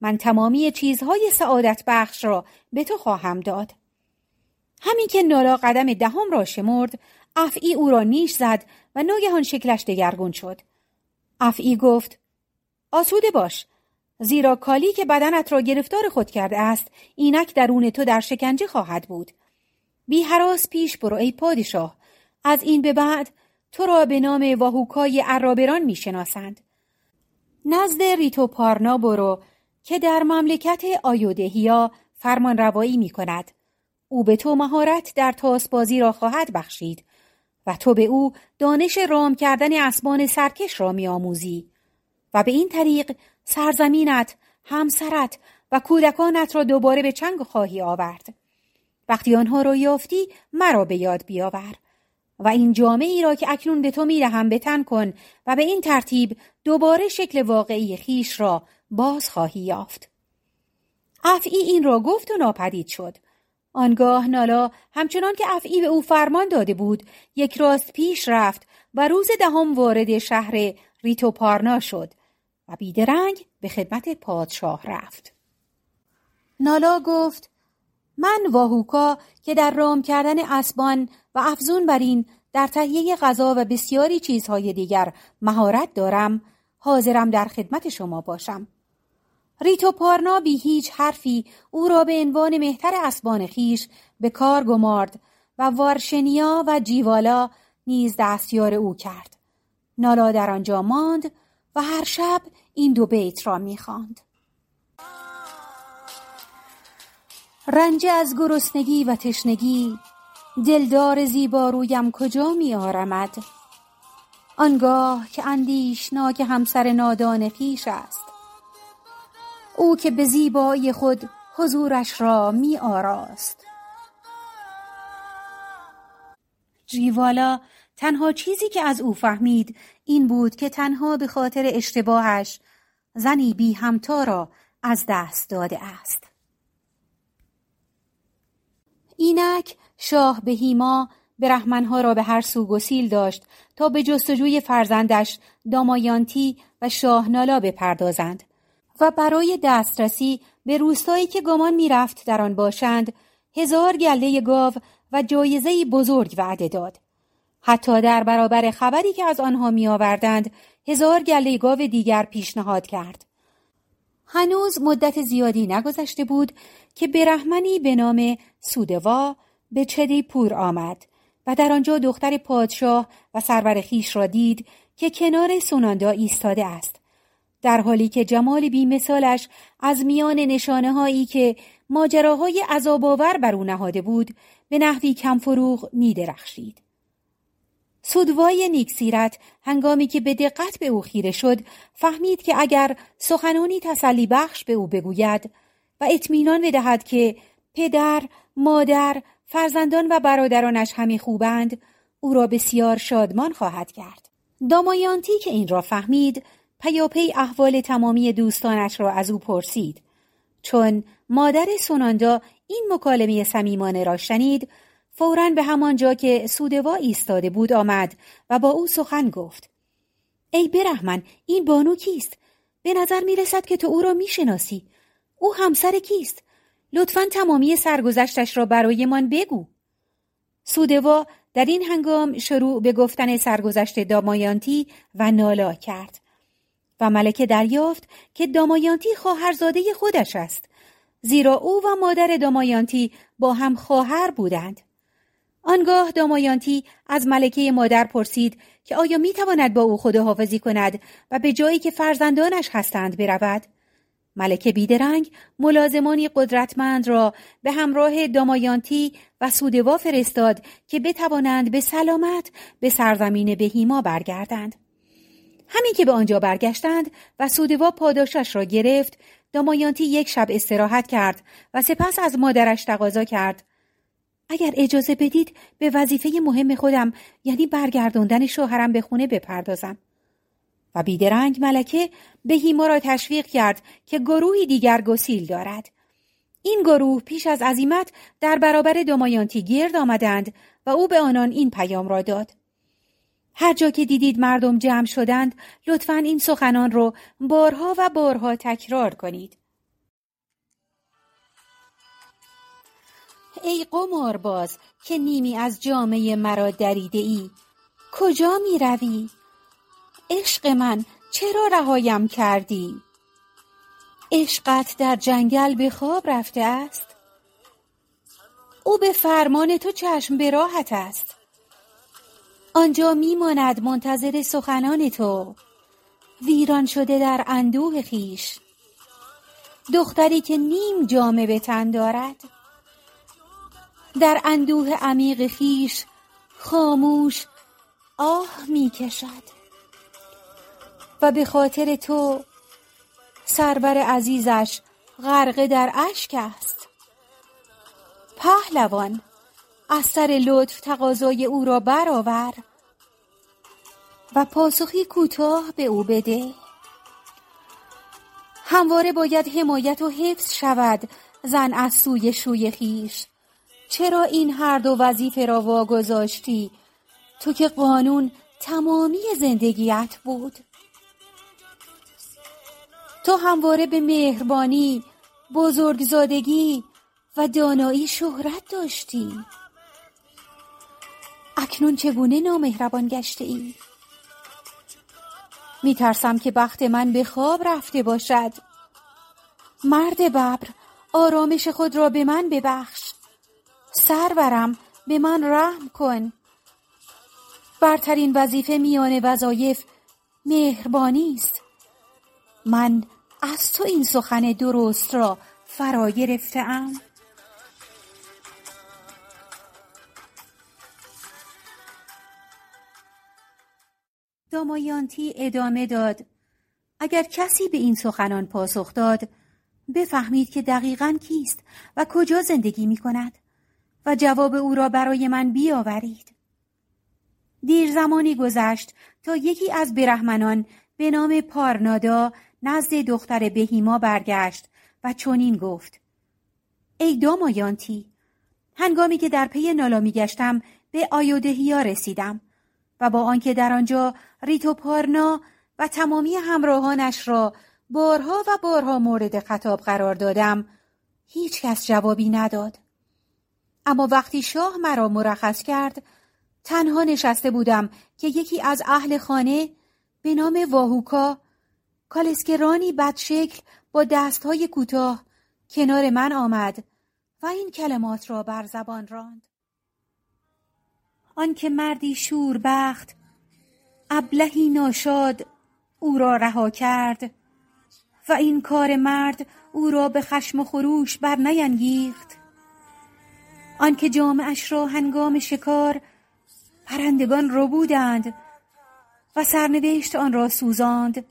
من تمامی چیزهای سعادت بخش را به تو خواهم داد. همین که نالا قدم دهم را شمرد افعی او را نیش زد و ناگهان شکلش دگرگون شد. افعی گفت آسوده باش زیرا کالی که بدنت را گرفتار خود کرده است اینک درون تو در شکنجه خواهد بود. بی حراس پیش برو ای پادشاه از این به بعد تو را به نام واهوکای عرابران می‌شناسند. نزد ریتو پارنا برو که در مملکت آیودهیا فرمان روایی می کند. او به تو مهارت در تاسبازی را خواهد بخشید و تو به او دانش رام کردن اسبان سرکش را می آموزی و به این طریق سرزمینت، همسرت و کودکانت را دوباره به چنگ خواهی آورد. وقتی آنها را یافتی مرا به یاد بیاور و این جامعه ای را که اکنون به تو می‌دهم بتن کن و به این ترتیب دوباره شکل واقعی خیش را باز خواهی یافت. افعی این را گفت و ناپدید شد. آنگاه نالا همچنان که افعی به او فرمان داده بود یک راست پیش رفت و روز دهم وارد شهر ریتوپارنا شد و بیدرنگ به خدمت پادشاه رفت. نالا گفت من واهوکا که در رام کردن اسبان و افزون بر این در تهیه غذا و بسیاری چیزهای دیگر مهارت دارم حاضرم در خدمت شما باشم ریتو پارنا بی هیچ حرفی او را به عنوان مهتر اسبان خیش به کار گمارد و وارشنیا و جیوالا نیز دستیار او کرد. نالا در آنجا ماند و هر شب این دو بیت را می‌خواند. رنج از گرسنگی و تشنگی دلدار زیبارویم کجا می آرمد؟ آنگاه که اندیشناک همسر نادان خیش است. او که به زیبایی خود حضورش را می آراست جیوالا تنها چیزی که از او فهمید این بود که تنها به خاطر اشتباهش زنی بی همتا را از دست داده است. اینک شاه به هیما برهمنها را به هر سو گسیل داشت تا به جستجوی فرزندش دامایانتی و شاهنالا بپردازند. و برای دسترسی به روستایی که گمان می‌رفت در آن باشند هزار گله گاو و جایزه بزرگ وعده داد. حتی در برابر خبری که از آنها می آوردند هزار گله گاو دیگر پیشنهاد کرد. هنوز مدت زیادی نگذشته بود که برهمنی به نام سودوا به چدی پور آمد و در آنجا دختر پادشاه و سرور خیش را دید که کنار سوناندا ایستاده است. در حالی که جمال بیمثالش از میان نشانه هایی که ماجراهای عذابآور بر او نهاده بود به نحوی کمفروغ می درخشید. سودوای نیکسیرت هنگامی که به دقت به او خیره شد فهمید که اگر سخنانی تسلی بخش به او بگوید و اطمینان بدهد که پدر، مادر، فرزندان و برادرانش همی خوبند او را بسیار شادمان خواهد کرد. دامایانتی که این را فهمید پیاپی احوال تمامی دوستانش را از او پرسید. چون مادر سوناندا این مکالمه صمیمانه را شنید فورا به همان جا که سودوا ایستاده بود آمد و با او سخن گفت. ای برحمن این بانو کیست؟ به نظر می رسد که تو او را می شناسی او همسر کیست؟ لطفا تمامی سرگذشتش را برایمان بگو. سودوا در این هنگام شروع به گفتن سرگذشت دامایانتی و نالا کرد. و ملکه دریافت که دامایانتی خواهرزاده خودش است زیرا او و مادر دامایانتی با هم خواهر بودند آنگاه دامایانتی از ملکه مادر پرسید که آیا می تواند با او خداحافظی کند و به جایی که فرزندانش هستند برود ملکه بیدرنگ ملازمانی قدرتمند را به همراه دامایانتی و سودوا فرستاد که بتوانند به سلامت به سرزمین بهیما برگردند. همین که به آنجا برگشتند و سودوا پاداشش را گرفت دامایانتی یک شب استراحت کرد و سپس از مادرش تقاضا کرد اگر اجازه بدید به وظیفه مهم خودم یعنی برگرداندن شوهرم به خونه بپردازم. و بیدرنگ ملکه به هیما را تشویق کرد که گروهی دیگر گسیل دارد. این گروه پیش از عزیمت در برابر دمایانتی گرد آمدند و او به آنان این پیام را داد. هر جا که دیدید مردم جمع شدند لطفا این سخنان رو بارها و بارها تکرار کنید. ای قمارباز که نیمی از جامعه مرا دریده ای کجا می روی؟ عشق من چرا رهایم کردی؟ عشقت در جنگل به خواب رفته است؟ او به فرمان تو چشم به راحت است آنجا میماند منتظر سخنان تو. ویران شده در اندوه خیش. دختری که نیم جامه به تن دارد. در اندوه عمیق خیش خاموش آه می کشد و به خاطر تو سرور عزیزش غرقه در اشک است. پهلوان از سر لطف تقاضای او را برآور و پاسخی کوتاه به او بده. همواره باید حمایت و حفظ شود زن از سوی شوی خیش. چرا این هر دو وظیفه را واگذاشتی؟ تو که قانون تمامی زندگیت بود. تو همواره به مهربانی بزرگزادگی و دانایی شهرت داشتی. اکنون چگونه نامهربان گشته ای؟ می ترسم که بخت من به خواب رفته باشد. مرد ببر آرامش خود را به من ببخش. سرورم به من رحم کن. برترین وظیفه میان وظایف مهربانی است. من از تو این سخن درست را فرا گرفتم دامایانتی ادامه داد. اگر کسی به این سخنان پاسخ داد بفهمید که دقیقا کیست و کجا زندگی می کند و جواب او را برای من بیاورید. دیر زمانی گذشت تا یکی از برهمنان به نام پارنادا نزد دختر بهیما برگشت و چنین گفت. ای دامایانتی هنگامی که در پی نالا میگشتم به آیودهیا رسیدم. و با آنکه در آنجا ریتو پارنا و تمامی همراهانش را بارها و بارها مورد خطاب قرار دادم هیچ کس جوابی نداد. اما وقتی شاه مرا مرخص کرد تنها نشسته بودم که یکی از اهل خانه به نام واهوکا کالسکرانی بدشکل با دستهای کوتاه کنار من آمد و این کلمات را بر زبان راند. آنکه مردی شوربخت ابلهی ناشاد او را رها کرد و این کار مرد او را به خشم و خروش بر نینگیخت آنکه جامعش را هنگام شکار پرندگان رو بودند و سرنوشت آن را سوزاند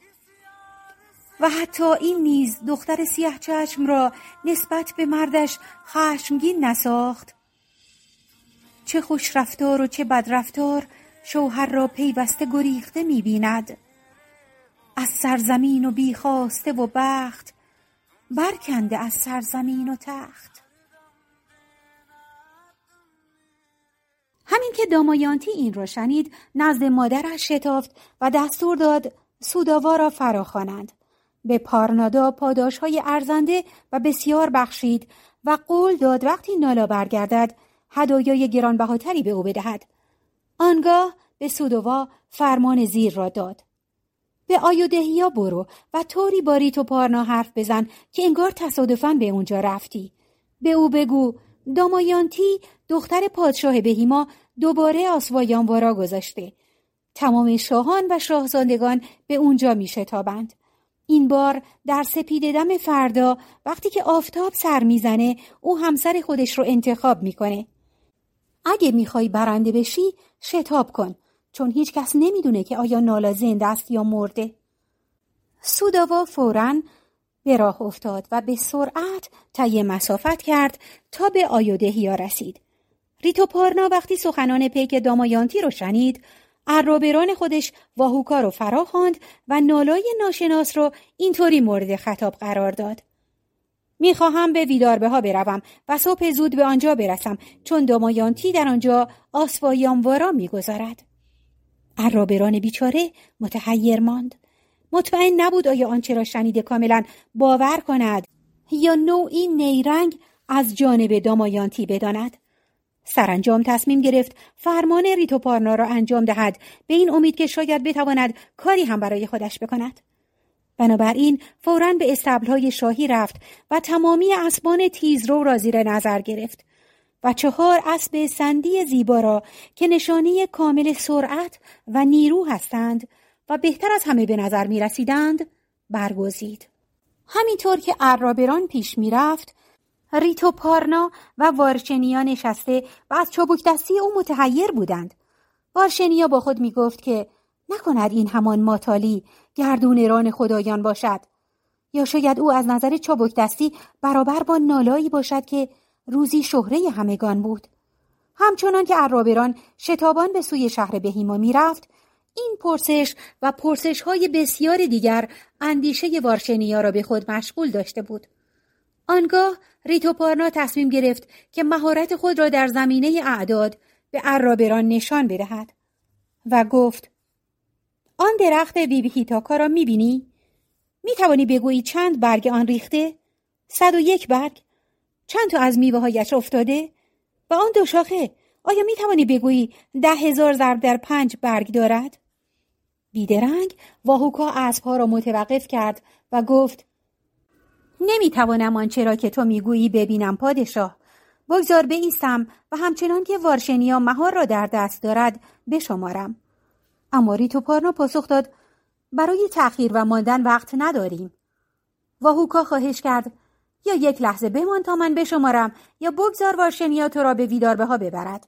و حتی این نیز دختر سیاه چشم را نسبت به مردش خشمگین نساخت. چه خوش رفتار و چه بد رفتار شوهر را پیوسته گریخته می بیند. از سرزمین و بیخواسته و بخت برکنده از سرزمین و تخت همین که دامایانتی این را شنید نزد مادرش شتافت و دستور داد سوداوا را فراخوانند به پارنادا پاداش های ارزنده و بسیار بخشید و قول داد وقتی نالا برگردد هدایای گرانبهاتری به او بدهد آنگاه به سودوا فرمان زیر را داد به آیودهیا برو و طوری با ریت و پارنا حرف بزن که انگار تصادفاً به اونجا رفتی به او بگو دامایانتی دختر پادشاه بهیما دوباره آسوایانوارا گذاشته تمام شاهان و شاهزادگان به اونجا می شتابند. این بار در سپید دم فردا وقتی که آفتاب سر می‌زنه او همسر خودش رو انتخاب می‌کنه. اگه می‌خوای برنده بشی شتاب کن چون هیچ کس نمی‌دونه که آیا نالا زنده است یا مرده. سوداوا فورا به راه افتاد و به سرعت طی مسافت کرد تا به آیودهیا رسید ریتوپارنا وقتی سخنان پیک دامایانتی رو شنید عرابران خودش واهوکا رو فرا خواند و نالای ناشناس رو اینطوری مورد خطاب قرار داد می‌خواهم به ویداربه ها بروم و صبح زود به آنجا برسم چون دامایانتی در آنجا آسوایانوارا می‌گذارد. عرابران بیچاره متحیر ماند. مطمئن نبود آیا آنچه را شنیده کاملا باور کند یا نوعی نیرنگ از جانب دامایانتی بداند. سرانجام تصمیم گرفت فرمان ریتوپارنا را انجام دهد. به این امید که شاید بتواند کاری هم برای خودش بکند. بنابراین فورا به استبلهای شاهی رفت و تمامی اسبان تیزرو را زیر نظر گرفت و چهار اسب سندی زیبا را که نشانی کامل سرعت و نیرو هستند و بهتر از همه به نظر می رسیدند برگزید. همینطور که عرابران پیش می رفت ریتو پارنا و وارشنیا نشسته و از چابک دستی او متحیر بودند. وارشنیا با خود می گفت که نکند این همان ماتالی گردون ران خدایان باشد یا شاید او از نظر چابک دستی برابر با نالایی باشد که روزی شهره همگان بود. همچنان که عرابران شتابان به سوی شهر بهیما می‌رفت این پرسش و پرسش های بسیار دیگر اندیشه وارشنیا را به خود مشغول داشته بود. آنگاه ریتوپارنا تصمیم گرفت که مهارت خود را در زمینه اعداد به عرابران نشان بدهد و گفت آن درخت ویوهیتاکا را می‌بینی؟ می‌توانی بگویی چند برگ آن ریخته؟ صد و یک برگ؟ چند تا از میوه هایش افتاده؟ و آن دو شاخه آیا می‌توانی بگویی ده هزار ضرب در پنج برگ دارد؟ بیدرنگ واهوکا اسبها را متوقف کرد و گفت نمی‌توانم آنچه را که تو می‌گویی ببینم پادشاه بگذار بایستم و همچنان که وارشنیا مهار را در دست دارد بشمارم اما ریتوپارنا پاسخ داد برای تأخیر و ماندن وقت نداریم. واهوکا خواهش کرد یا یک لحظه بمان تا من بشمارم یا بگذار وارشنیا تو را به ویداربه ها ببرد.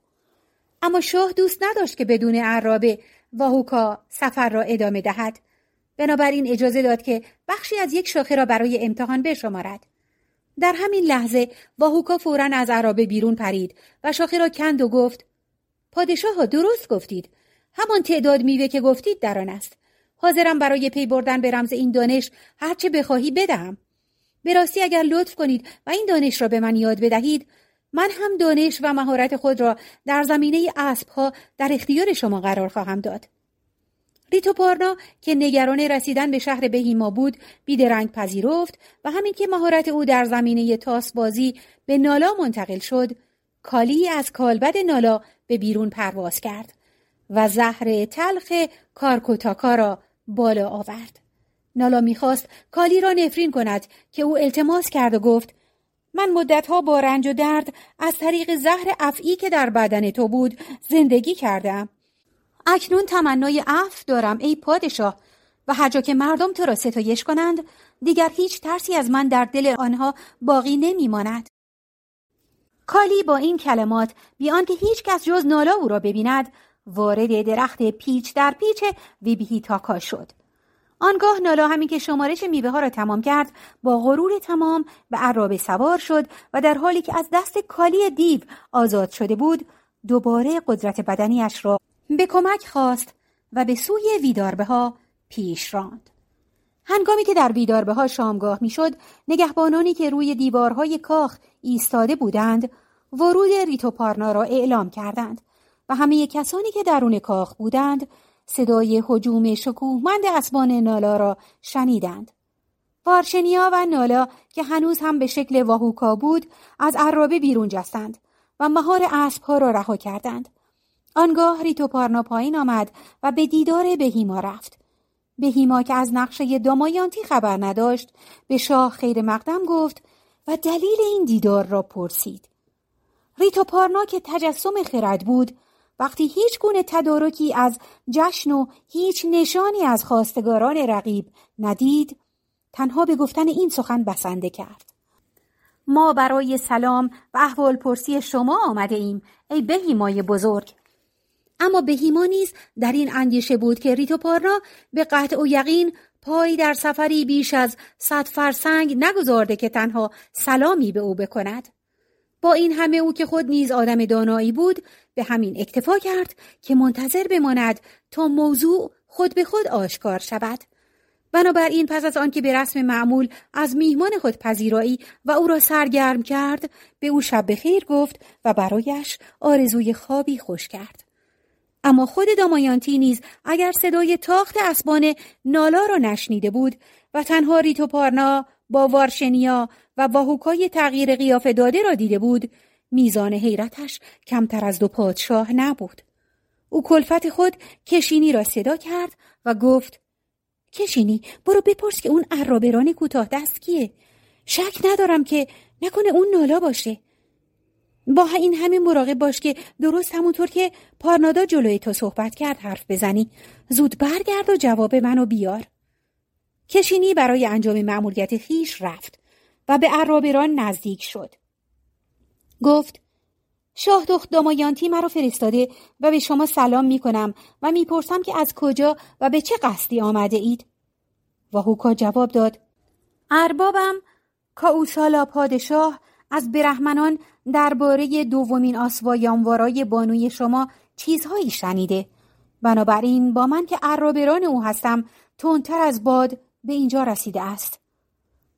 اما شاه دوست نداشت که بدون عرابه واهوکا سفر را ادامه دهد. بنابراین اجازه داد که بخشی از یک شاخه را برای امتحان بشمارد. در همین لحظه واهوکا فورا از عرابه بیرون پرید و شاخه را کند و گفت پادشاه درست گفتید. همان تعداد میوه که گفتید در آن است. حاضرم برای پی بردن به رمز این دانش هرچه بخواهی بدهم. به راستی اگر لطف کنید و این دانش را به من یاد بدهید من هم دانش و مهارت خود را در زمینه اسبها در اختیار شما قرار خواهم داد. ریتوپارنا که نگران رسیدن به شهر بهیما بود بیدرنگ پذیرفت و همین که مهارت او در زمینه تاسبازی به نالا منتقل شد کالی از کالبد نالا به بیرون پرواز کرد. و زهر تلخ کارکوتاکا را بالا آورد. نالا می‌خواست کالی را نفرین کند که او التماس کرد و گفت من مدتها با رنج و درد از طریق زهر افعی که در بدن تو بود زندگی کردم اکنون تمنای عفو دارم ای پادشاه و هر که مردم تو را ستایش کنند دیگر هیچ ترسی از من در دل آنها باقی نمیماند. کالی با این کلمات بیان که هیچ کس جز نالا او را ببیند وارد درخت پیچ در پیچ ویبیهی تاکا شد آنگاه نالا همین که شمارش میوه ها را تمام کرد با غرور تمام به عرابه سوار شد و در حالی که از دست کالی دیو آزاد شده بود دوباره قدرت بدنیش را به کمک خواست و به سوی ویداربه ها پیش راند. هنگامی که در ویداربه ها شامگاه می‌شد نگهبانانی که روی دیوارهای کاخ ایستاده بودند ورود ریتوپارنا را اعلام کردند و همه کسانی که درون کاخ بودند صدای حجوم شکوهمند اسبان نالا را شنیدند. وارشنیا و نالا که هنوز هم به شکل واهوکا بود از عرابه بیرون جستند و مهار اسبها را رها کردند. آنگاه ریتوپارنا پایین آمد و به دیدار بهیما رفت. بهیما که از نقشه دامایانتی خبر نداشت به شاه خیر مقدم گفت و دلیل این دیدار را پرسید. ریتوپارنا که تجسم خرد بود وقتی هیچ گونه تدارکی از جشن و هیچ نشانی از خواستگاران رقیب ندید تنها به گفتن این سخن بسنده کرد. ما برای سلام و احوال پرسی شما آمده ایم ای بهیمای بزرگ اما بهیما نیز در این اندیشه بود که ریتوپارنا به قطع و یقین پای در سفری بیش از صد فرسنگ نگذارده که تنها سلامی به او بکند با این همه او که خود نیز آدم دانایی بود به همین اکتفا کرد که منتظر بماند تا موضوع خود به خود آشکار شود. بنابراین پس از آنکه به رسم معمول از میهمان خود پذیرایی و او را سرگرم کرد به او شب خیر گفت و برایش آرزوی خوابی خوش کرد. اما خود دامایانتی نیز اگر صدای تاخت اسبان نالا را نشنیده بود و تنها ریتو پارنا با وارشنیا و واهوکای تغییر قیافه داده را دیده بود میزان حیرتش کمتر از دو پادشاه نبود. او کلفت خود کشینی را صدا کرد و گفت کشینی برو بپرس که اون عرابران کوتاه دست کیه. شک ندارم که نکنه اون نالا باشه. با این همه مراقب باش که درست همونطور که پارنادا جلوی تو صحبت کرد حرف بزنی. زود برگرد و جواب منو بیار. کشینی برای انجام معمولیت خیش رفت. و به عرابران نزدیک شد. گفت شاه دخت دامایانتی مرا فرستاده و به شما سلام می کنم و می‌پرسم که از کجا و به چه قصدی آمده اید؟ و هوکا جواب داد اربابم کاوسالا پادشاه از برهمنان درباره دومین آسوایانوارای بانوی شما چیزهایی شنیده. بنابراین با من که عرابران او هستم تندتر از باد به اینجا رسیده است.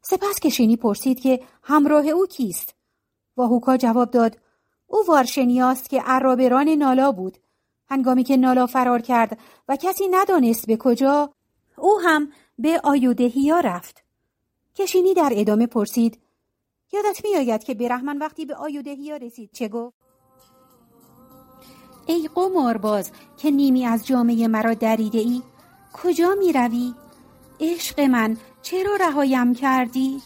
سپس کشینی پرسید که همراه او کیست. و هوکا جواب داد او وارشنیاست که عرابران نالا بود. هنگامی که نالا فرار کرد و کسی ندانست به کجا او هم به آیودهیا رفت. کشینی در ادامه پرسید یادت میآید که برهمن وقتی به آیودهیا رسید چه گفت؟ ای قمارباز که نیمی از جامعه مرا دریده ای کجا می روی؟ عشق من چرا رهایم کردی؟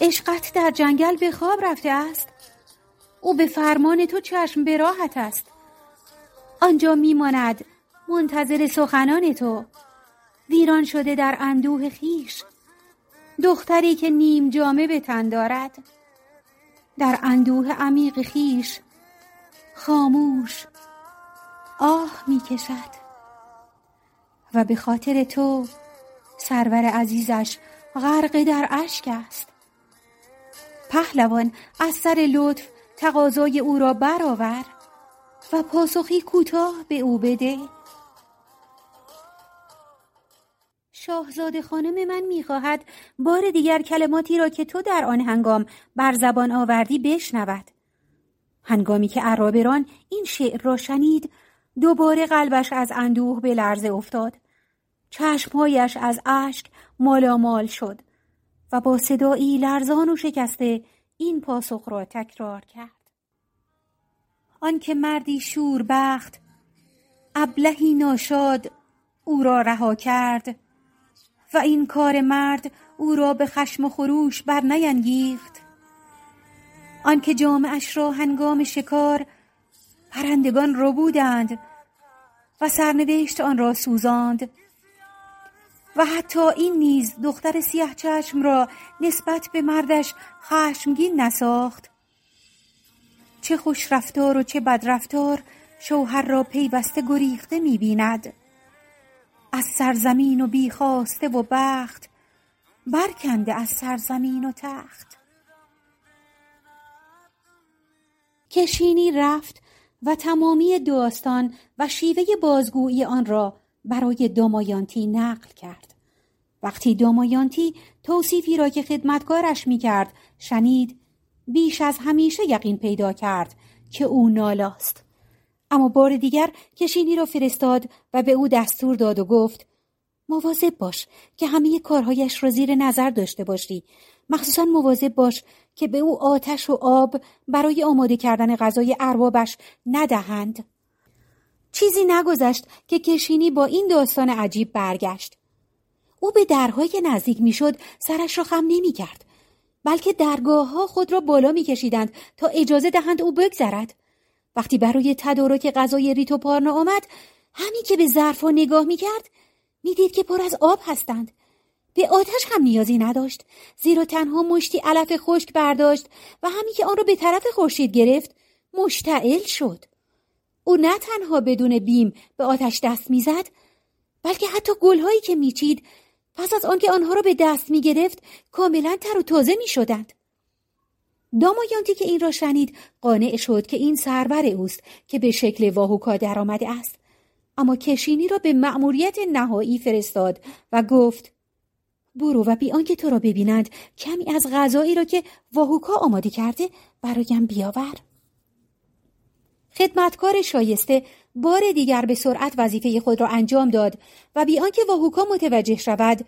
عشقت در جنگل به خواب رفته است. او به فرمان تو چشم به راحت است. آنجا میماند منتظر سخنان تو. ویران شده در اندوه خیش. دختری که نیم جامه به تن دارد. در اندوه عمیق خیش. خاموش. آه می‌کشد. و به خاطر تو سرور عزیزش غرق در اشک است. پهلوان از سر لطف تقاضای او را برآور و پاسخی کوتاه به او بده. شاهزاده خانم من می‌خواهد بار دیگر کلماتی را که تو در آن هنگام بر زبان آوردی بشنود. هنگامی که عرابران این شعر را شنید دوباره قلبش از اندوه به لرزه افتاد. چشمهایش از اشک مالامال شد و با صدایی لرزان و شکسته این پاسخ را تکرار کرد. آنکه مردی شوربخت ابلهی ناشاد او را رها کرد و این کار مرد او را به خشم و خروش بر نینگیخت آنکه جامعش را هنگام شکار پرندگان رو بودند و سرنوشت آن را سوزاند و حتی این نیز دختر سیاه چشم را نسبت به مردش خشمگین نساخت چه خوش رفتار و چه بد رفتار شوهر را پیوسته گریخته می بیند. از سرزمین و بیخواسته و بخت برکنده از سرزمین و تخت کشینی رفت و تمامی داستان و شیوه بازگویی آن را برای دامایانتی نقل کرد. وقتی دامایانتی توصیفی را که خدمتکارش می کرد شنید بیش از همیشه یقین پیدا کرد که او نالاست. اما بار دیگر کشینی را فرستاد و به او دستور داد و گفت مواظب باش که همه کارهایش را زیر نظر داشته باشی. مخصوصا مواظب باش که به او آتش و آب برای آماده کردن غذای اربابش ندهند. چیزی نگذشت که کشینی با این داستان عجیب برگشت. او به درهایی که نزدیک می‌شد سرش را خم نمی کرد بلکه درگاه ها خود را بالا میکشیدند تا اجازه دهند او بگذرد. وقتی برای تدارک غذای ریتو پارنا آمد همین که به ظرفها نگاه می‌کرد می‌دید که پر از آب هستند. به آتش هم نیازی نداشت زیرا تنها مشتی علف خشک برداشت و همین که آن را به طرف خورشید گرفت مشتعل شد. او نه تنها بدون بیم به آتش دست می‌زد بلکه حتی گلهایی که میچید پس از آنکه آنها را به دست می گرفت کاملا تر و تازه می شدند. دامایانتی که این را شنید قانع شد که این سرور اوست که به شکل واهوکا درآمده است اما کشینی را به مأموریت نهایی فرستاد و گفت برو و بی آنکه تو را ببینند کمی از غذایی را که واهوکا آماده کرده برایم بیاور خدمتکار شایسته بار دیگر به سرعت وظیفه خود را انجام داد و بی آنکه واهوکا متوجه شود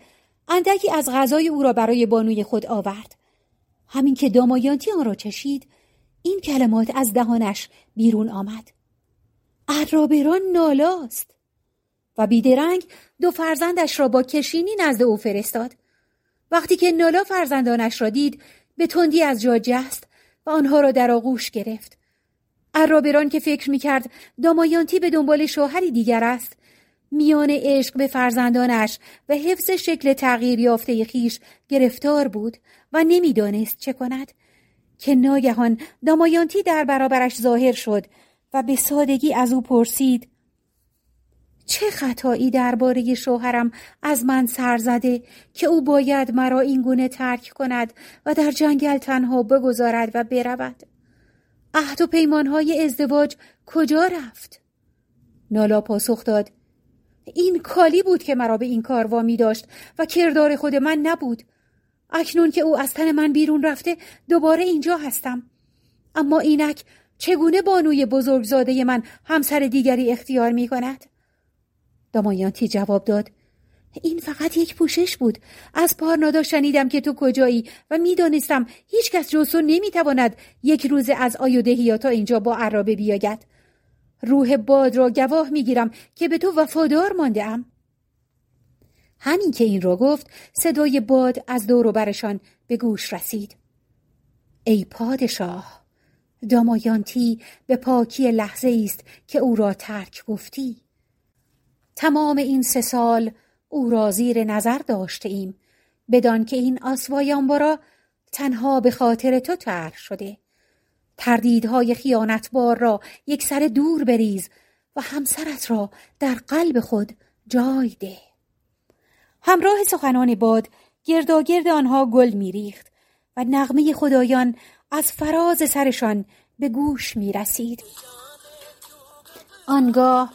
اندکی از غذای او را برای بانوی خود آورد. همین که دامایانتی آن را چشید این کلمات از دهانش بیرون آمد. عرابران نالاست. و بیدرنگ دو فرزندش را با کشینی نزد او فرستاد. وقتی که نالا فرزندانش را دید به تندی از جا جست و آنها را در آغوش گرفت. عرابران که فکر می‌کرد دامایانتی به دنبال شوهری دیگر است. میان عشق به فرزندانش و حفظ شکل تغییر یافته خیش گرفتار بود و نمی‌دانست چه کند. که ناگهان دامایانتی در برابرش ظاهر شد و به سادگی از او پرسید چه خطایی درباره شوهرم از من سر زده که او باید مرا این گونه ترک کند و در جنگل تنها بگذارد و برود؟ عهد و پیمانهای ازدواج کجا رفت؟ نالا پاسخ داد این کالی بود که مرا به این کار وامی داشت و کردار خود من نبود. اکنون که او از تن من بیرون رفته دوباره اینجا هستم. اما اینک چگونه بانوی بزرگزاده من همسر دیگری اختیار می کند؟ دامایانتی جواب داد این فقط یک پوشش بود از پارنادا شنیدم که تو کجایی و می‌دانستم هیچکس جز تو نمی‌تواند یک روز از آیودهیا تا اینجا با عرابه بیاید روح باد را گواه می‌گیرم که به تو وفادار مانده ام. همین که این را گفت صدای باد از دور برشان به گوش رسید. ای پادشاه دامایانتی به پاکی لحظه است که او را ترک گفتی. تمام این سه سال او را زیر نظر داشته ایم بدان که این آسوایانبارا تنها به خاطر تو طرح شده. تردیدهای خیانتبار را یک سر دور بریز و همسرت را در قلب خود جای ده همراه سخنان باد گرداگرد آنها گل میریخت و نغمه خدایان از فراز سرشان به گوش می رسید. آنگاه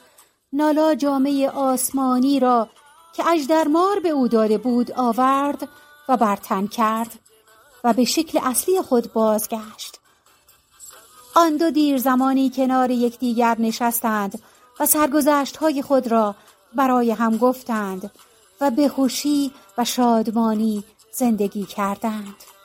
نالا جامعه آسمانی را که اجدرمار به او داده بود آورد و برتن کرد و به شکل اصلی خود بازگشت. آن دو دیر زمانی کنار یکدیگر نشستند و سرگذشت های خود را برای هم گفتند و به خوشی و شادمانی زندگی کردند.